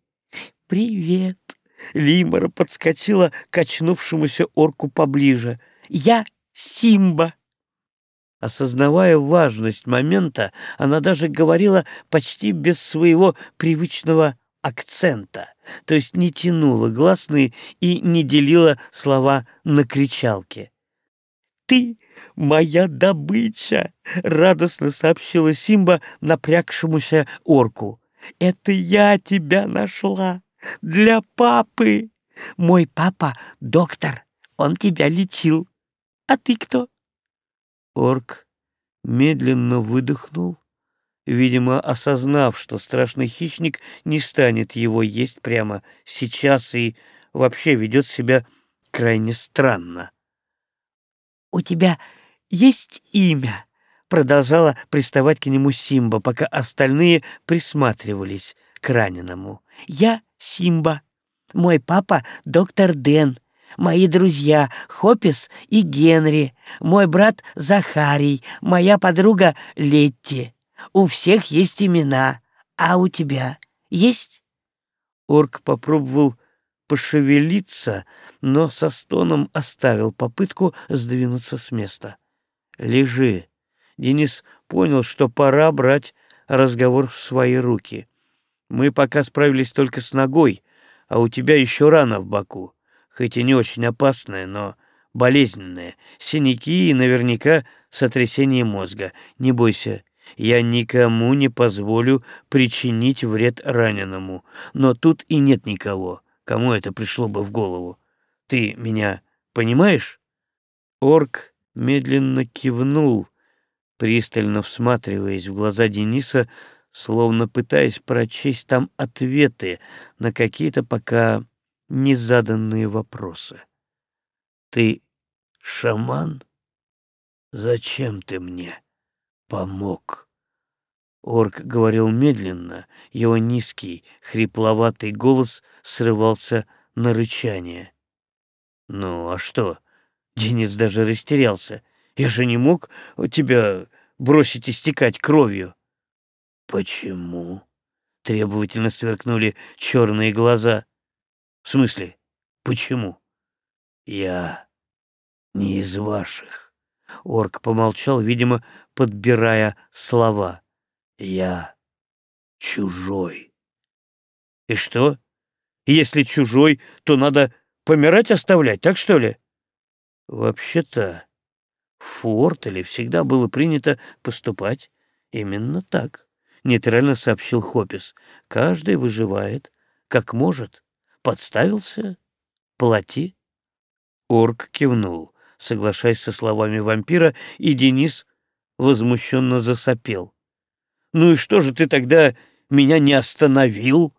«Привет!» — Лимора подскочила к очнувшемуся орку поближе. «Я Симба!» Осознавая важность момента, она даже говорила почти без своего привычного акцента, то есть не тянула гласные и не делила слова на кричалке. «Ты моя добыча!» — радостно сообщила Симба напрягшемуся орку. «Это я тебя нашла! Для папы! Мой папа — доктор, он тебя лечил. А ты кто?» Орк медленно выдохнул видимо, осознав, что страшный хищник не станет его есть прямо сейчас и вообще ведет себя крайне странно. «У тебя есть имя?» — продолжала приставать к нему Симба, пока остальные присматривались к раненому. «Я Симба. Мой папа — доктор Дэн. Мои друзья — Хопис и Генри. Мой брат — Захарий. Моя подруга — Летти. У всех есть имена. А у тебя есть?» Орк попробовал пошевелиться, но со стоном оставил попытку сдвинуться с места. «Лежи». Денис понял, что пора брать разговор в свои руки. «Мы пока справились только с ногой, а у тебя еще рана в боку, хоть и не очень опасная, но болезненная, синяки и наверняка сотрясение мозга. Не бойся, я никому не позволю причинить вред раненому, но тут и нет никого, кому это пришло бы в голову. Ты меня понимаешь?» Орк медленно кивнул, пристально всматриваясь в глаза Дениса, словно пытаясь прочесть там ответы на какие-то пока незаданные вопросы. «Ты шаман? Зачем ты мне помог?» Орк говорил медленно, его низкий, хрипловатый голос срывался на рычание. «Ну, а что?» Денис даже растерялся. «Я же не мог тебя бросить истекать кровью». «Почему?» — требовательно сверкнули черные глаза. «В смысле? Почему?» «Я не из ваших». Орк помолчал, видимо, подбирая слова. «Я чужой». «И что? Если чужой, то надо помирать оставлять, так что ли?» Вообще-то в Фуортеле всегда было принято поступать именно так, нейтрально сообщил Хопис. Каждый выживает, как может. Подставился — плати. Орк кивнул, соглашаясь со словами вампира, и Денис возмущенно засопел. «Ну и что же ты тогда меня не остановил?»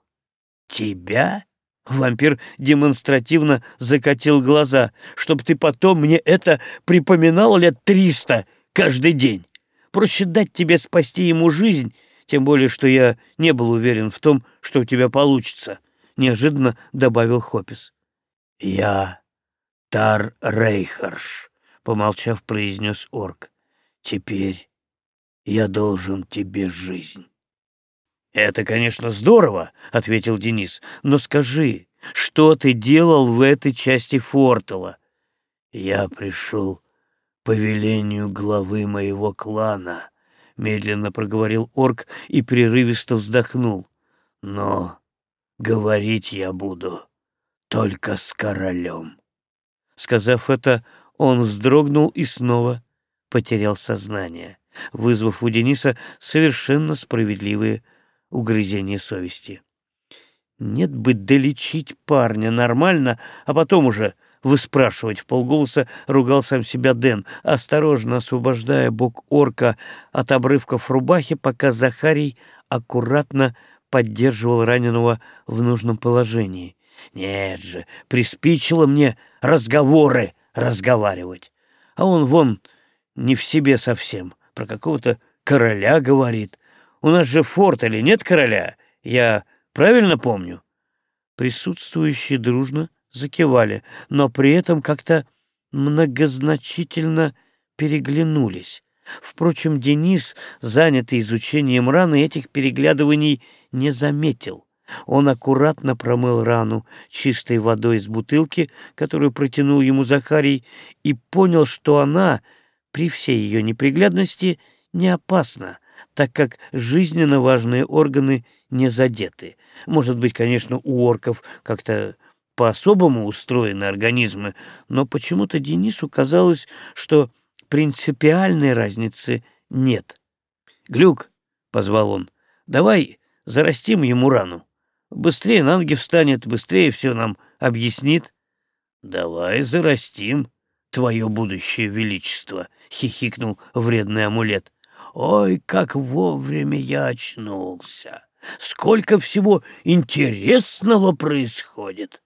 «Тебя?» Вампир демонстративно закатил глаза, чтобы ты потом мне это припоминал лет триста каждый день. Проще дать тебе спасти ему жизнь, тем более, что я не был уверен в том, что у тебя получится, — неожиданно добавил Хопис. — Я Тар Рейхарш, — помолчав, произнес орк. — Теперь я должен тебе жизнь. «Это, конечно, здорово», — ответил Денис, — «но скажи, что ты делал в этой части Фортела?» «Я пришел по велению главы моего клана», — медленно проговорил орк и прерывисто вздохнул. «Но говорить я буду только с королем». Сказав это, он вздрогнул и снова потерял сознание, вызвав у Дениса совершенно справедливые угрызение совести. Нет бы долечить парня нормально, а потом уже выспрашивать в полголоса, ругал сам себя Дэн, осторожно освобождая бок орка от обрывков рубахи, пока Захарий аккуратно поддерживал раненого в нужном положении. Нет же, приспичило мне разговоры разговаривать. А он вон не в себе совсем, про какого-то короля говорит, у нас же форт или нет короля? Я правильно помню?» Присутствующие дружно закивали, но при этом как-то многозначительно переглянулись. Впрочем, Денис, занятый изучением раны, этих переглядываний не заметил. Он аккуратно промыл рану чистой водой из бутылки, которую протянул ему Захарий, и понял, что она, при всей ее неприглядности, не опасна так как жизненно важные органы не задеты. Может быть, конечно, у орков как-то по-особому устроены организмы, но почему-то Денису казалось, что принципиальной разницы нет. «Глюк», — позвал он, — «давай зарастим ему рану. Быстрее на ноги встанет, быстрее все нам объяснит». «Давай зарастим, твое будущее величество», — хихикнул вредный амулет. Ой, как вовремя я очнулся! Сколько всего интересного происходит!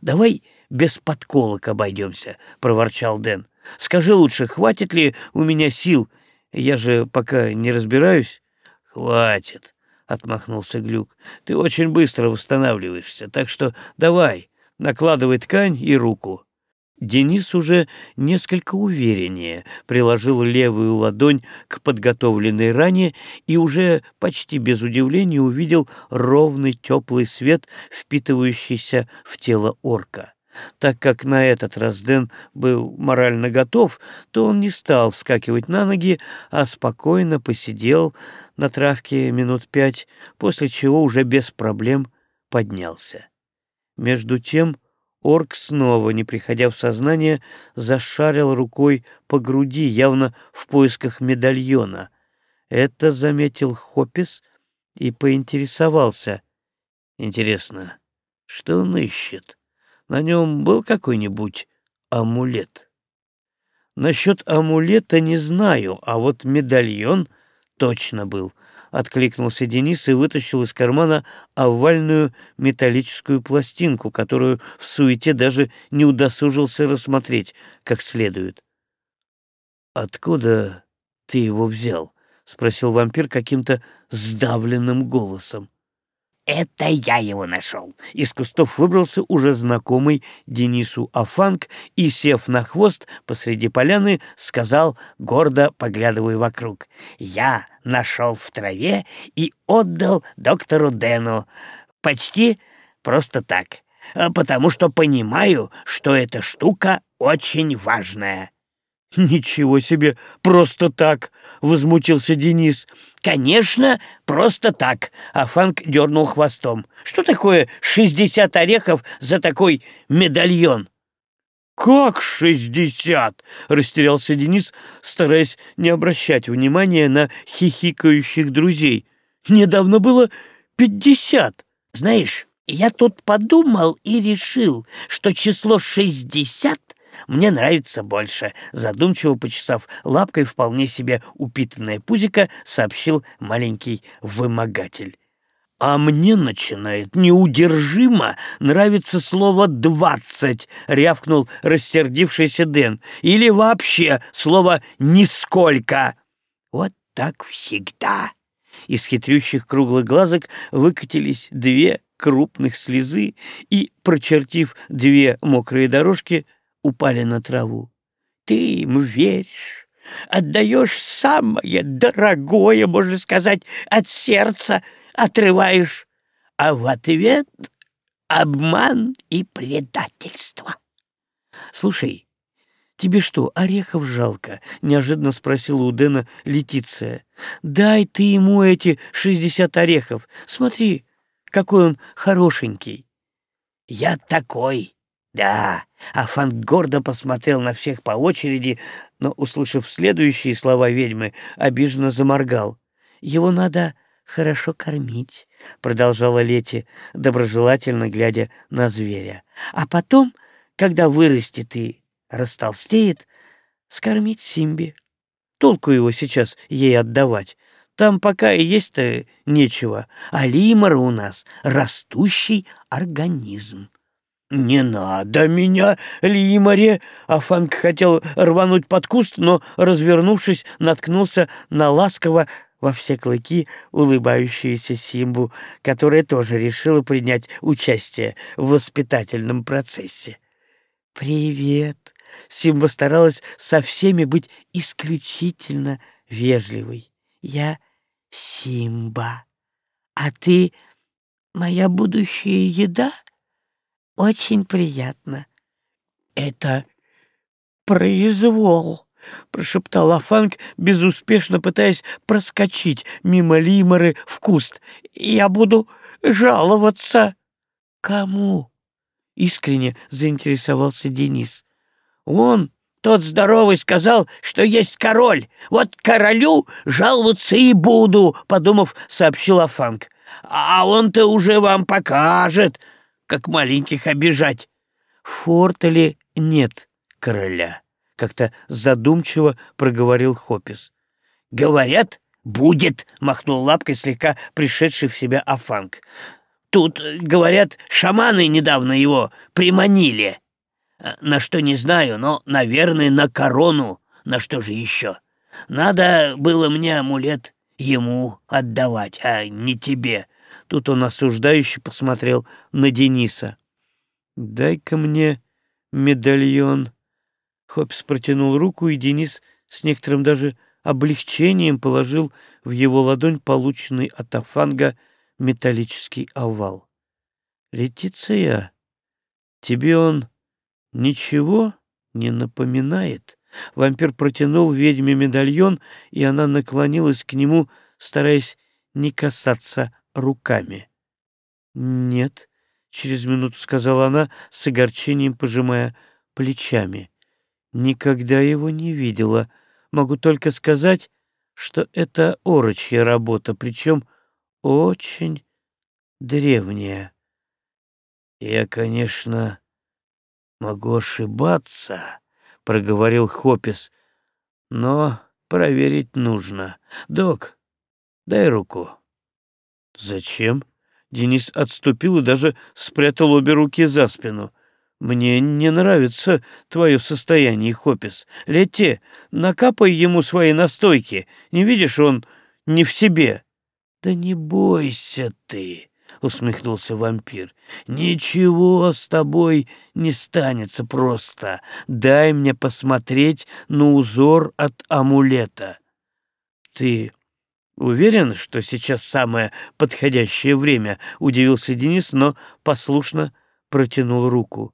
Давай без подколок обойдемся, — проворчал Дэн. Скажи лучше, хватит ли у меня сил? Я же пока не разбираюсь. Хватит, — отмахнулся Глюк. Ты очень быстро восстанавливаешься, так что давай, накладывай ткань и руку. Денис уже несколько увереннее приложил левую ладонь к подготовленной ране и уже почти без удивления увидел ровный теплый свет, впитывающийся в тело орка. Так как на этот раз Дэн был морально готов, то он не стал вскакивать на ноги, а спокойно посидел на травке минут пять, после чего уже без проблем поднялся. Между тем Орк снова, не приходя в сознание, зашарил рукой по груди, явно в поисках медальона. Это заметил Хопис и поинтересовался. Интересно, что он ищет? На нем был какой-нибудь амулет? Насчет амулета не знаю, а вот медальон точно был — откликнулся Денис и вытащил из кармана овальную металлическую пластинку, которую в суете даже не удосужился рассмотреть как следует. «Откуда ты его взял?» — спросил вампир каким-то сдавленным голосом. Это я его нашел. Из кустов выбрался уже знакомый Денису Афанг и, сев на хвост посреди поляны, сказал, гордо поглядывая вокруг. «Я нашел в траве и отдал доктору Дэну. Почти просто так, потому что понимаю, что эта штука очень важная». «Ничего себе! Просто так!» — возмутился Денис. «Конечно, просто так!» — а Фанк дернул хвостом. «Что такое шестьдесят орехов за такой медальон?» «Как шестьдесят?» — растерялся Денис, стараясь не обращать внимания на хихикающих друзей. «Недавно было пятьдесят!» «Знаешь, я тут подумал и решил, что число шестьдесят мне нравится больше», — задумчиво почесав лапкой вполне себе упитанное пузико, сообщил маленький вымогатель. «А мне начинает неудержимо нравиться слово «двадцать», — рявкнул рассердившийся Дэн. «Или вообще слово «нисколько». «Вот так всегда». Из хитрющих круглых глазок выкатились две крупных слезы и, прочертив две мокрые дорожки, упали на траву. Ты им веришь, отдаешь самое дорогое, можно сказать, от сердца, отрываешь, а в ответ обман и предательство. Слушай, тебе что, орехов жалко? Неожиданно спросила у Дэна Летиция. Дай ты ему эти шестьдесят орехов. Смотри, какой он хорошенький. Я такой, да, Афант гордо посмотрел на всех по очереди, но, услышав следующие слова ведьмы, обиженно заморгал. «Его надо хорошо кормить», — продолжала Лети, доброжелательно глядя на зверя. «А потом, когда вырастет и растолстеет, скормить Симби. Толку его сейчас ей отдавать. Там пока и есть-то нечего, а Лимора у нас растущий организм. «Не надо меня, Лимаре!» А Фанк хотел рвануть под куст, но, развернувшись, наткнулся на ласково во все клыки улыбающуюся Симбу, которая тоже решила принять участие в воспитательном процессе. «Привет!» Симба старалась со всеми быть исключительно вежливой. «Я Симба, а ты моя будущая еда?» Очень приятно. Это произвол, прошептал Афанг, безуспешно пытаясь проскочить мимо Лиморы в куст. Я буду жаловаться. Кому? Искренне заинтересовался Денис. Он, тот здоровый, сказал, что есть король. Вот королю жаловаться и буду, подумав, сообщил Афанг. А он-то уже вам покажет, как маленьких обижать. Форта ли нет короля? Как-то задумчиво проговорил Хопис. Говорят, «Будет!» — махнул лапкой слегка пришедший в себя Афанг. «Тут, говорят, шаманы недавно его приманили. На что не знаю, но, наверное, на корону. На что же еще? Надо было мне амулет ему отдавать, а не тебе». Тут он осуждающе посмотрел на Дениса. «Дай-ка мне медальон». Хопс протянул руку, и Денис с некоторым даже облегчением положил в его ладонь полученный от Афанга металлический овал. «Летиция, тебе он ничего не напоминает?» Вампир протянул ведьме медальон, и она наклонилась к нему, стараясь не касаться руками. «Нет», — через минуту сказала она, с огорчением пожимая плечами. «Никогда его не видела. Могу только сказать, что это орочья работа, причем очень древняя. Я, конечно, могу ошибаться, — проговорил Хопис, — но проверить нужно. Док, дай руку. Зачем? Денис отступил и даже спрятал обе руки за спину. «Мне не нравится твое состояние, Хопис. Летте, накапай ему свои настойки. Не видишь, он не в себе». «Да не бойся ты», — усмехнулся вампир. «Ничего с тобой не станется просто. Дай мне посмотреть на узор от амулета». «Ты уверен, что сейчас самое подходящее время?» — удивился Денис, но послушно протянул руку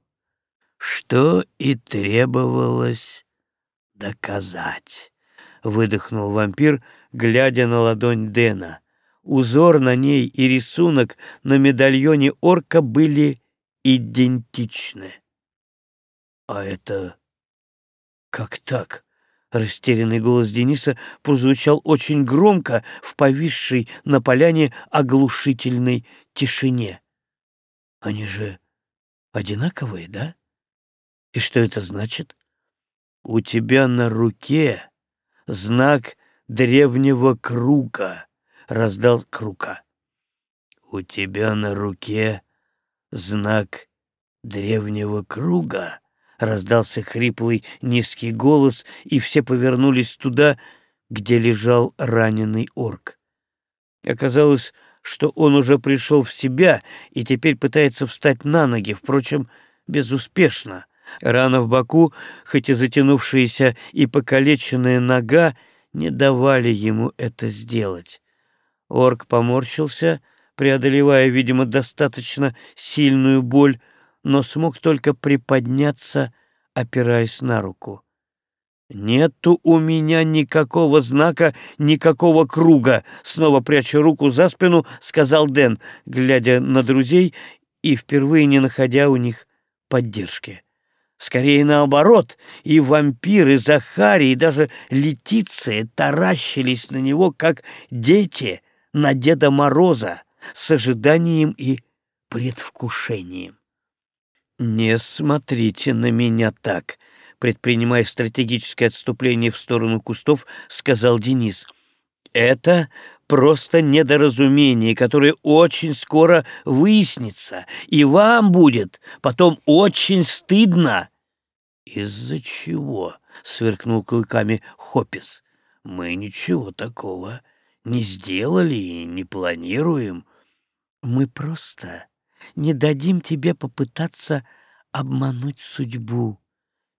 что и требовалось доказать. Выдохнул вампир, глядя на ладонь Дэна. Узор на ней и рисунок на медальоне орка были идентичны. «А это как так?» Растерянный голос Дениса прозвучал очень громко в повисшей на поляне оглушительной тишине. «Они же одинаковые, да?» И что это значит? У тебя на руке знак древнего круга, раздал круга. У тебя на руке знак древнего круга, раздался хриплый низкий голос, и все повернулись туда, где лежал раненый орк. Оказалось, что он уже пришел в себя и теперь пытается встать на ноги, впрочем, безуспешно. Рана в боку, хоть и затянувшаяся и покалеченная нога, не давали ему это сделать. Орк поморщился, преодолевая, видимо, достаточно сильную боль, но смог только приподняться, опираясь на руку. «Нету у меня никакого знака, никакого круга», — снова пряча руку за спину, сказал Дэн, глядя на друзей и впервые не находя у них поддержки. Скорее наоборот, и вампиры, Захарий, и даже Летиция таращились на него, как дети на Деда Мороза, с ожиданием и предвкушением. «Не смотрите на меня так», — предпринимая стратегическое отступление в сторону кустов, сказал Денис. «Это просто недоразумение, которое очень скоро выяснится, и вам будет потом очень стыдно». «Из-за чего?» — сверкнул клыками Хопис. «Мы ничего такого не сделали и не планируем. Мы просто не дадим тебе попытаться обмануть судьбу».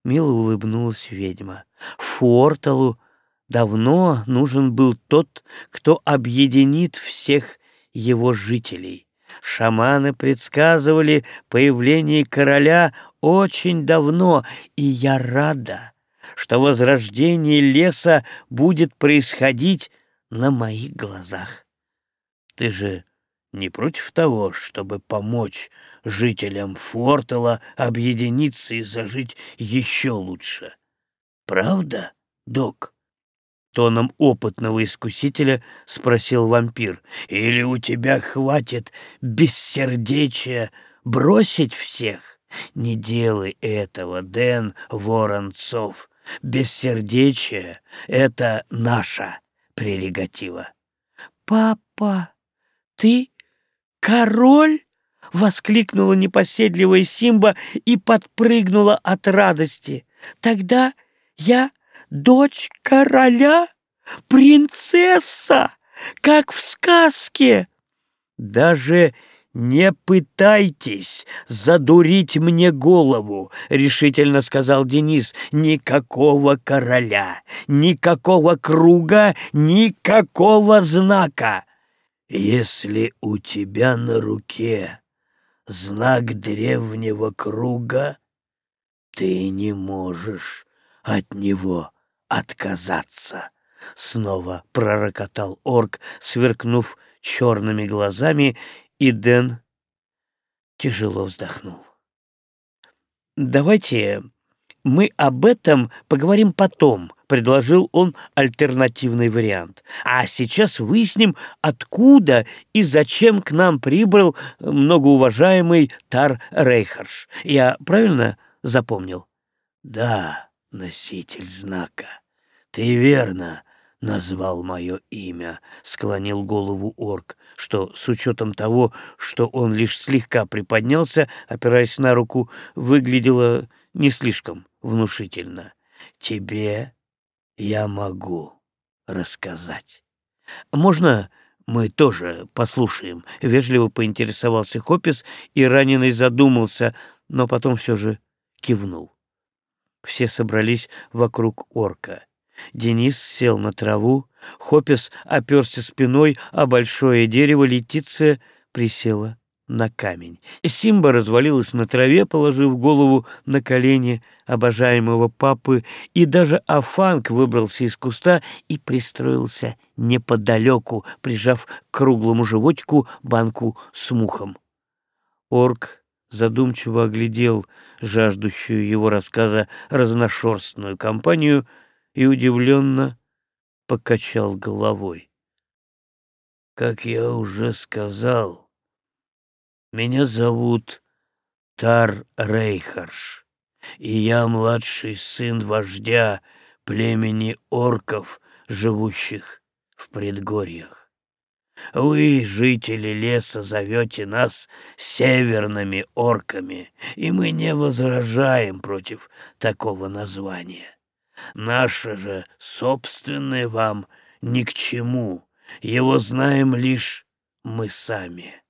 Мило улыбнулась ведьма. Форталу давно нужен был тот, кто объединит всех его жителей. Шаманы предсказывали появление короля очень давно, и я рада, что возрождение леса будет происходить на моих глазах. Ты же не против того, чтобы помочь жителям Фортела объединиться и зажить еще лучше? Правда, док? тоном опытного искусителя спросил вампир. «Или у тебя хватит бессердечия бросить всех? Не делай этого, Дэн Воронцов. Бессердечие — это наша прерогатива. «Папа, ты король?» — воскликнула непоседливая Симба и подпрыгнула от радости. «Тогда я дочь короля, принцесса, как в сказке!» «Даже не пытайтесь задурить мне голову», — решительно сказал Денис. «Никакого короля, никакого круга, никакого знака. Если у тебя на руке знак древнего круга, ты не можешь от него отказаться», — снова пророкотал орк, сверкнув черными глазами, и Дэн тяжело вздохнул. «Давайте мы об этом поговорим потом», — предложил он альтернативный вариант. «А сейчас выясним, откуда и зачем к нам прибыл многоуважаемый Тар Рейхарш. Я правильно запомнил?» «Да, носитель знака. Ты верно назвал мое имя», — склонил голову орк, что, с учетом того, что он лишь слегка приподнялся, опираясь на руку, выглядело не слишком внушительно. «Тебе я могу рассказать. Можно мы тоже послушаем?» — вежливо поинтересовался Хопис, и раненый задумался, но потом все же кивнул. Все собрались вокруг орка. Денис сел на траву, Хопис оперся спиной, а большое дерево Летиция присела на камень. Симба развалилась на траве, положив голову на колени обожаемого папы, и даже Афанг выбрался из куста и пристроился неподалеку, прижав к круглому животику банку с мухом. Орк задумчиво оглядел жаждущую его рассказа разношерстную компанию — и удивленно покачал головой. «Как я уже сказал, меня зовут Тар Рейхарш, и я младший сын вождя племени орков, живущих в предгорьях. Вы, жители леса, зовете нас северными орками, и мы не возражаем против такого названия. Наше же собственное вам ни к чему, его знаем лишь мы сами.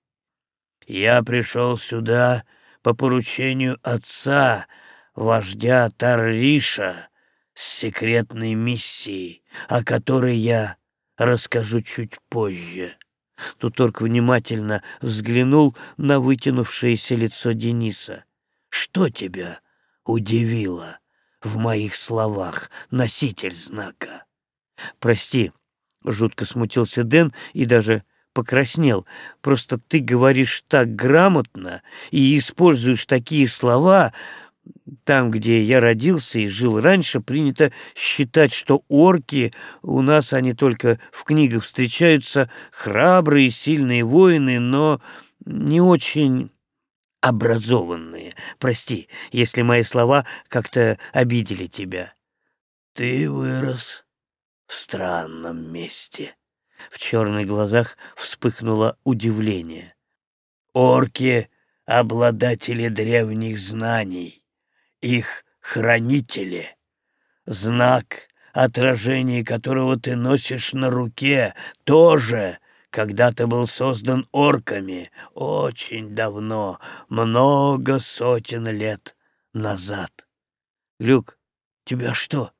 Я пришел сюда по поручению отца, вождя Тарриша, с секретной миссией, о которой я расскажу чуть позже. Тут Туторг внимательно взглянул на вытянувшееся лицо Дениса. «Что тебя удивило?» в моих словах, носитель знака. Прости, жутко смутился Дэн и даже покраснел. Просто ты говоришь так грамотно и используешь такие слова. Там, где я родился и жил раньше, принято считать, что орки у нас они только в книгах встречаются, храбрые, сильные воины, но не очень образованные. Прости, если мои слова как-то обидели тебя. Ты вырос в странном месте. В черных глазах вспыхнуло удивление. Орки — обладатели древних знаний, их хранители. Знак, отражение которого ты носишь на руке, тоже когда-то был создан орками очень давно, много сотен лет назад. Глюк, тебя что,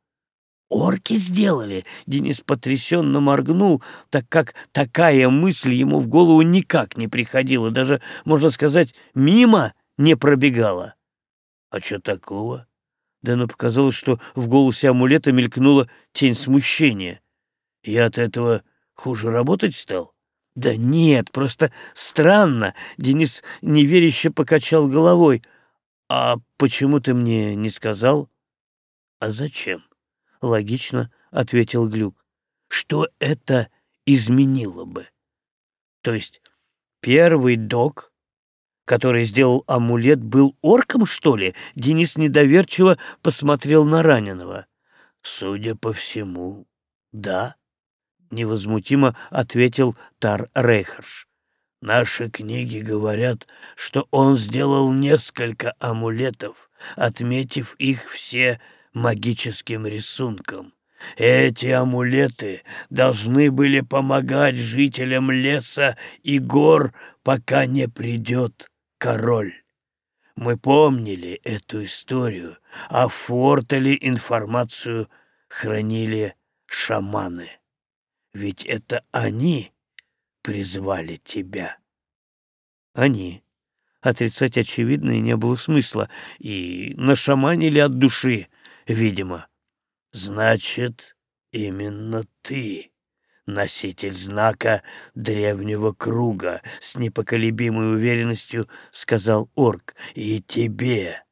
орки сделали? Денис потрясенно моргнул, так как такая мысль ему в голову никак не приходила, даже, можно сказать, мимо не пробегала. А что такого? Дэну показалось, что в голосе амулета мелькнула тень смущения. Я от этого хуже работать стал? «Да нет, просто странно!» — Денис неверяще покачал головой. «А почему ты мне не сказал?» «А зачем?» — логично ответил Глюк. «Что это изменило бы?» «То есть первый док, который сделал амулет, был орком, что ли?» Денис недоверчиво посмотрел на раненого. «Судя по всему, да». невозмутимо ответил Тар Рейхарш. Наши книги говорят, что он сделал несколько амулетов, отметив их все магическим рисунком. Эти амулеты должны были помогать жителям леса и гор, пока не придет король. Мы помнили эту историю, а в Фортале информацию хранили шаманы. Ведь это они призвали тебя. Они. Отрицать очевидное не было смысла, и нашаманили от души, видимо. Значит, именно ты носитель знака древнего круга, с непоколебимой уверенностью сказал орк, и тебе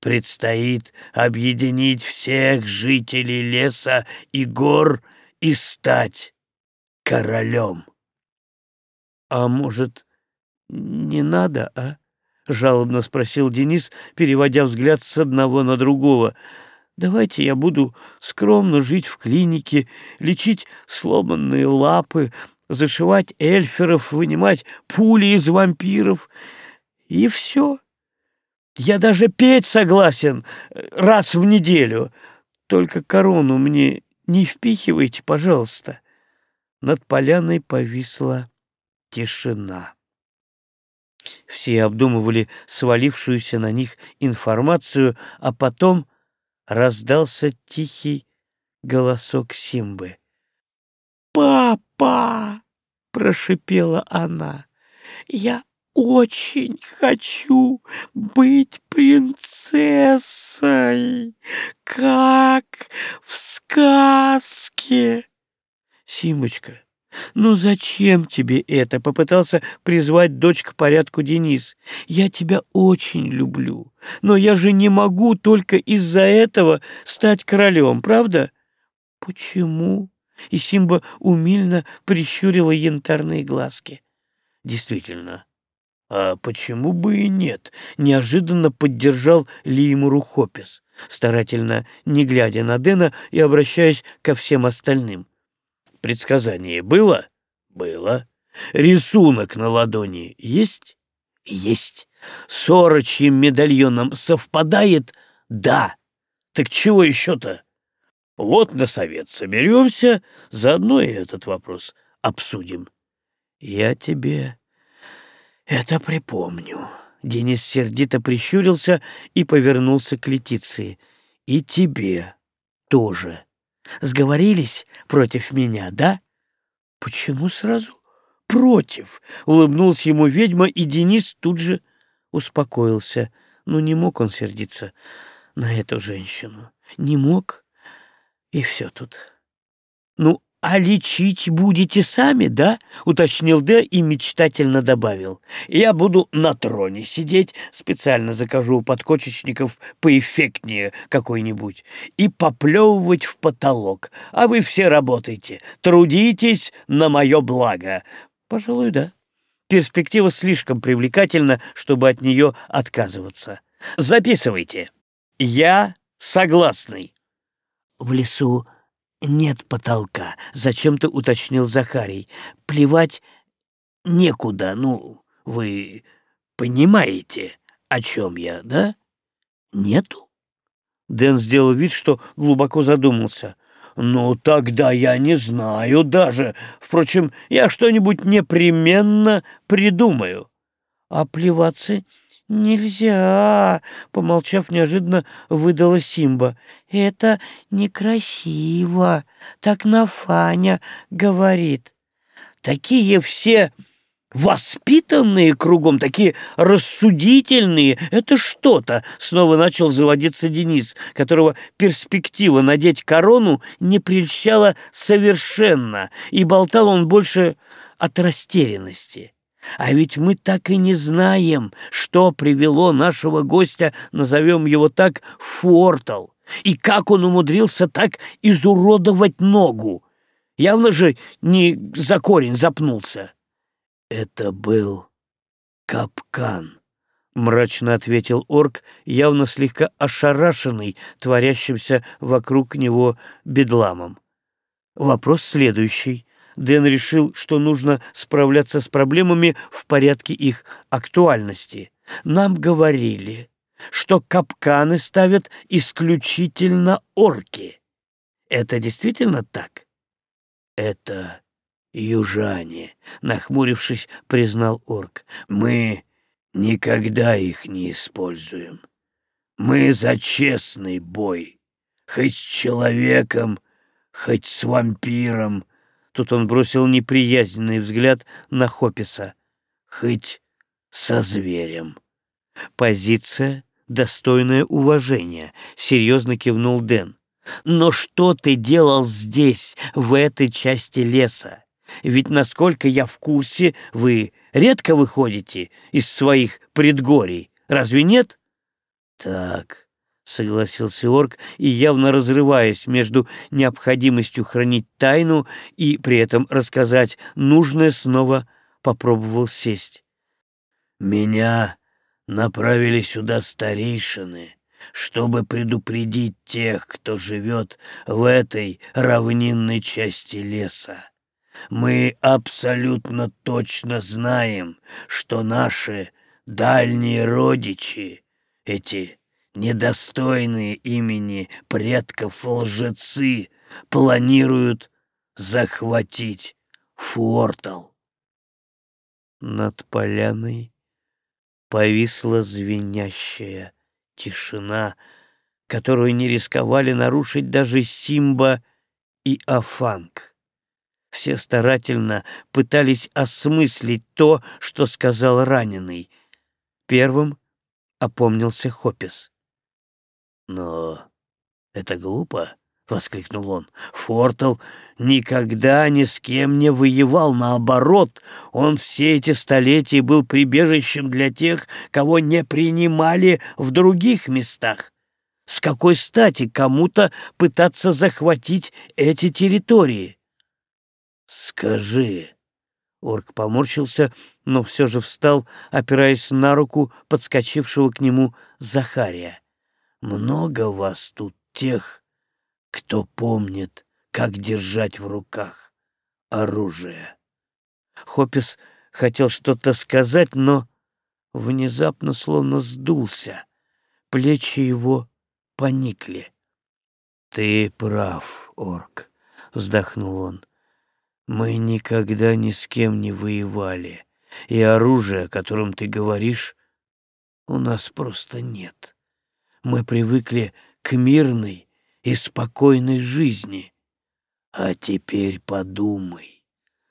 предстоит объединить всех жителей леса и гор и стать королем. — А может, не надо, а? — жалобно спросил Денис, переводя взгляд с одного на другого — Давайте я буду скромно жить в клинике, лечить сломанные лапы, зашивать эльферов, вынимать пули из вампиров. И все. Я даже петь согласен э, раз в неделю. Только корону мне не впихивайте, пожалуйста. Над поляной повисла тишина. Все обдумывали свалившуюся на них информацию, а потом раздался тихий голосок Симбы. «Папа!» — прошипела она. «Я очень хочу быть принцессой, как в сказке!» «Симочка, «Ну зачем тебе это?» — попытался призвать дочь к порядку Денис. «Я тебя очень люблю, но я же не могу только из-за этого стать королем, правда?» «Почему?» — и Симба умильно прищурила янтарные глазки. «Действительно, а почему бы и нет?» — неожиданно поддержал Лимуру Хопис, старательно не глядя на Дэна и обращаясь ко всем остальным. Предсказание было? Было. Рисунок на ладони есть? Есть. С орочьим медальоном совпадает? Да. Так чего еще-то? Вот на совет соберемся, заодно и этот вопрос обсудим. Я тебе это припомню. Денис сердито прищурился и повернулся к Летиции. И тебе тоже. Сговорились против меня, да? Почему сразу против? Улыбнулась ему ведьма, и Денис тут же успокоился. Ну, не мог он сердиться на эту женщину. Не мог, и все тут. Ну, «А лечить будете сами, да?» — уточнил Д и мечтательно добавил. «Я буду на троне сидеть, специально закажу у подкочечников поэффектнее какой-нибудь, и поплевывать в потолок, а вы все работайте, трудитесь на мое благо». «Пожалуй, да. Перспектива слишком привлекательна, чтобы от нее отказываться. Записывайте. Я согласный». В лесу «Нет потолка», — зачем-то уточнил Захарий. «Плевать некуда, ну, вы понимаете, о чем я, да? Нету?» Дэн сделал вид, что глубоко задумался. «Ну, тогда я не знаю даже. Впрочем, я что-нибудь непременно придумаю». «А плеваться «Нельзя!» — помолчав, неожиданно выдала Симба. «Это некрасиво!» — так Нафаня говорит. «Такие все воспитанные кругом, такие рассудительные, это что-то!» — снова начал заводиться Денис, которого перспектива надеть корону не прельщала совершенно, и болтал он больше от растерянности. А ведь мы так и не знаем, что привело нашего гостя, назовем его так, Фортал, и как он умудрился так изуродовать ногу. Явно же не за корень запнулся. Это был капкан, мрачно ответил орк, явно слегка ошарашенный творящимся вокруг него бедламом. Вопрос следующий. Дэн решил, что нужно справляться с проблемами в порядке их актуальности. Нам говорили, что капканы ставят исключительно орки. Это действительно так? Это южане, нахмурившись, признал орк. Мы никогда их не используем. Мы за честный бой, хоть с человеком, хоть с вампиром. Тут он бросил неприязненный взгляд на Хописа. Хоть со зверем. Позиция, достойная уважения, серьезно кивнул Дэн. Но что ты делал здесь, в этой части леса? Ведь, насколько я в курсе, вы редко выходите из своих предгорий, разве нет? Так, согласился орк и явно разрываясь между необходимостью хранить тайну и при этом рассказать нужное, снова попробовал сесть. Меня направили сюда старейшины, чтобы предупредить тех, кто живет в этой равнинной части леса. Мы абсолютно точно знаем, что наши дальние родичи, эти недостойные имени предков лжецы, планируют захватить Фуортал. Над поляной повисла звенящая тишина, которую не рисковали нарушить даже Симба и Афанг. Все старательно пытались осмыслить то, что сказал раненый. Первым опомнился Хопис. «Но это глупо», — воскликнул он. «Фортл никогда ни с кем не воевал. Наоборот, он все эти столетия был прибежищем для тех, кого не принимали в других местах. С какой стати кому-то пытаться захватить эти территории?» «Скажи...» Орк поморщился, но все же встал, опираясь на руку подскочившего к нему Захария. «Много вас тут тех, кто помнит, как держать в руках оружие. Хопис хотел что-то сказать, но внезапно словно сдулся. Плечи его поникли. «Ты прав, орк», — вздохнул он. «Мы никогда ни с кем не воевали, и оружия, о котором ты говоришь, у нас просто нет. Мы привыкли к мирной и спокойной жизни. А теперь подумай,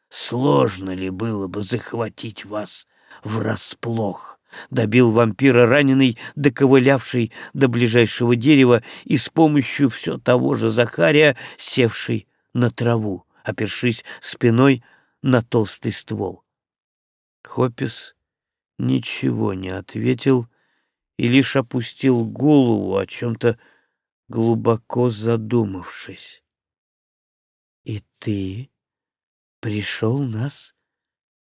сложно ли было бы захватить вас врасплох? Добил вампира раненый, доковылявший до ближайшего дерева и с помощью все того же Захария, севший на траву, опершись спиной на толстый ствол. Хопис ничего не ответил и лишь опустил голову о чем-то глубоко задумавшись. «И ты пришел нас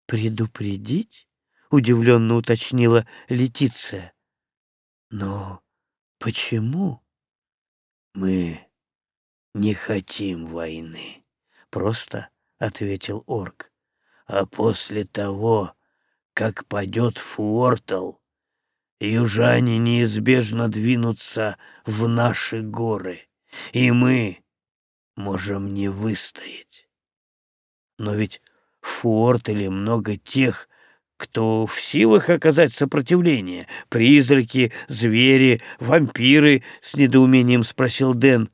предупредить?» — удивленно уточнила Летиция. «Но почему?» «Мы не хотим войны», — просто ответил орк. «А после того, как падет Фуортал, южане неизбежно двинутся в наши горы, и мы можем не выстоять. Но ведь в Фуортеле много тех, кто в силах оказать сопротивление. Призраки, звери, вампиры, — с недоумением спросил Дэн.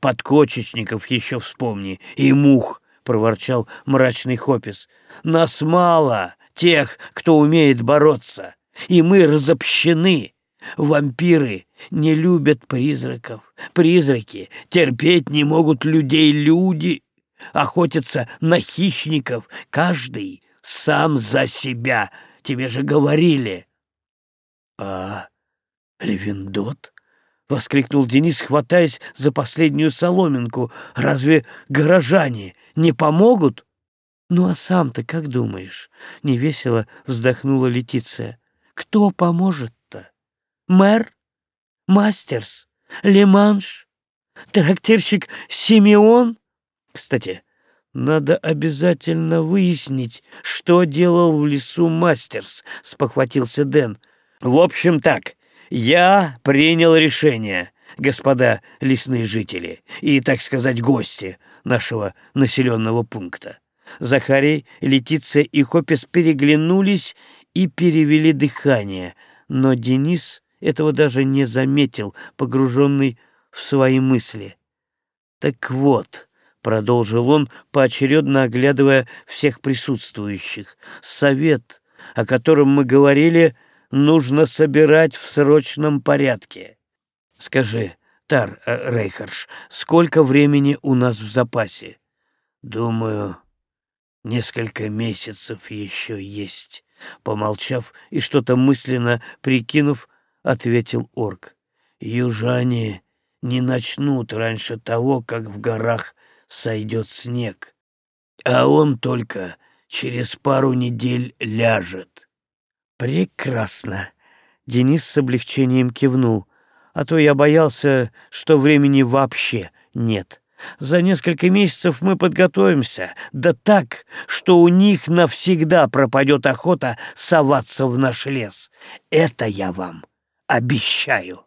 Подкочечников еще вспомни, и мух, — проворчал мрачный Хопис. Нас мало тех, кто умеет бороться и мы разобщены. Вампиры не любят призраков. Призраки терпеть не могут людей люди. Охотятся на хищников. Каждый сам за себя. Тебе же говорили. — А Левиндот? — воскликнул Денис, хватаясь за последнюю соломинку. — Разве горожане не помогут? — Ну а сам-то как думаешь? — невесело вздохнула Летиция. Кто поможет-то? Мэр? Мастерс? Леманш? Трактирщик Симеон? Кстати, Надо обязательно выяснить, что делал в лесу Мастерс, спохватился Дэн. В общем так, я принял решение, господа лесные жители и, так сказать, гости нашего населенного пункта. Захарий, Летиция и Хопис переглянулись и перевели дыхание, но Денис этого даже не заметил, погруженный в свои мысли. «Так вот», — продолжил он, поочередно оглядывая всех присутствующих, — «совет, о котором мы говорили, нужно собирать в срочном порядке. Скажи, Тар э, Рейхарш, сколько времени у нас в запасе?» «Думаю, несколько месяцев еще есть», — помолчав и что-то мысленно прикинув, ответил орк. «Южане не начнут раньше того, как в горах сойдет снег, а он только через пару недель ляжет». «Прекрасно!» — Денис с облегчением кивнул, а то я боялся, что времени вообще нет. За несколько месяцев мы подготовимся, да так, что у них навсегда пропадет охота соваться в наш лес. Это я вам обещаю.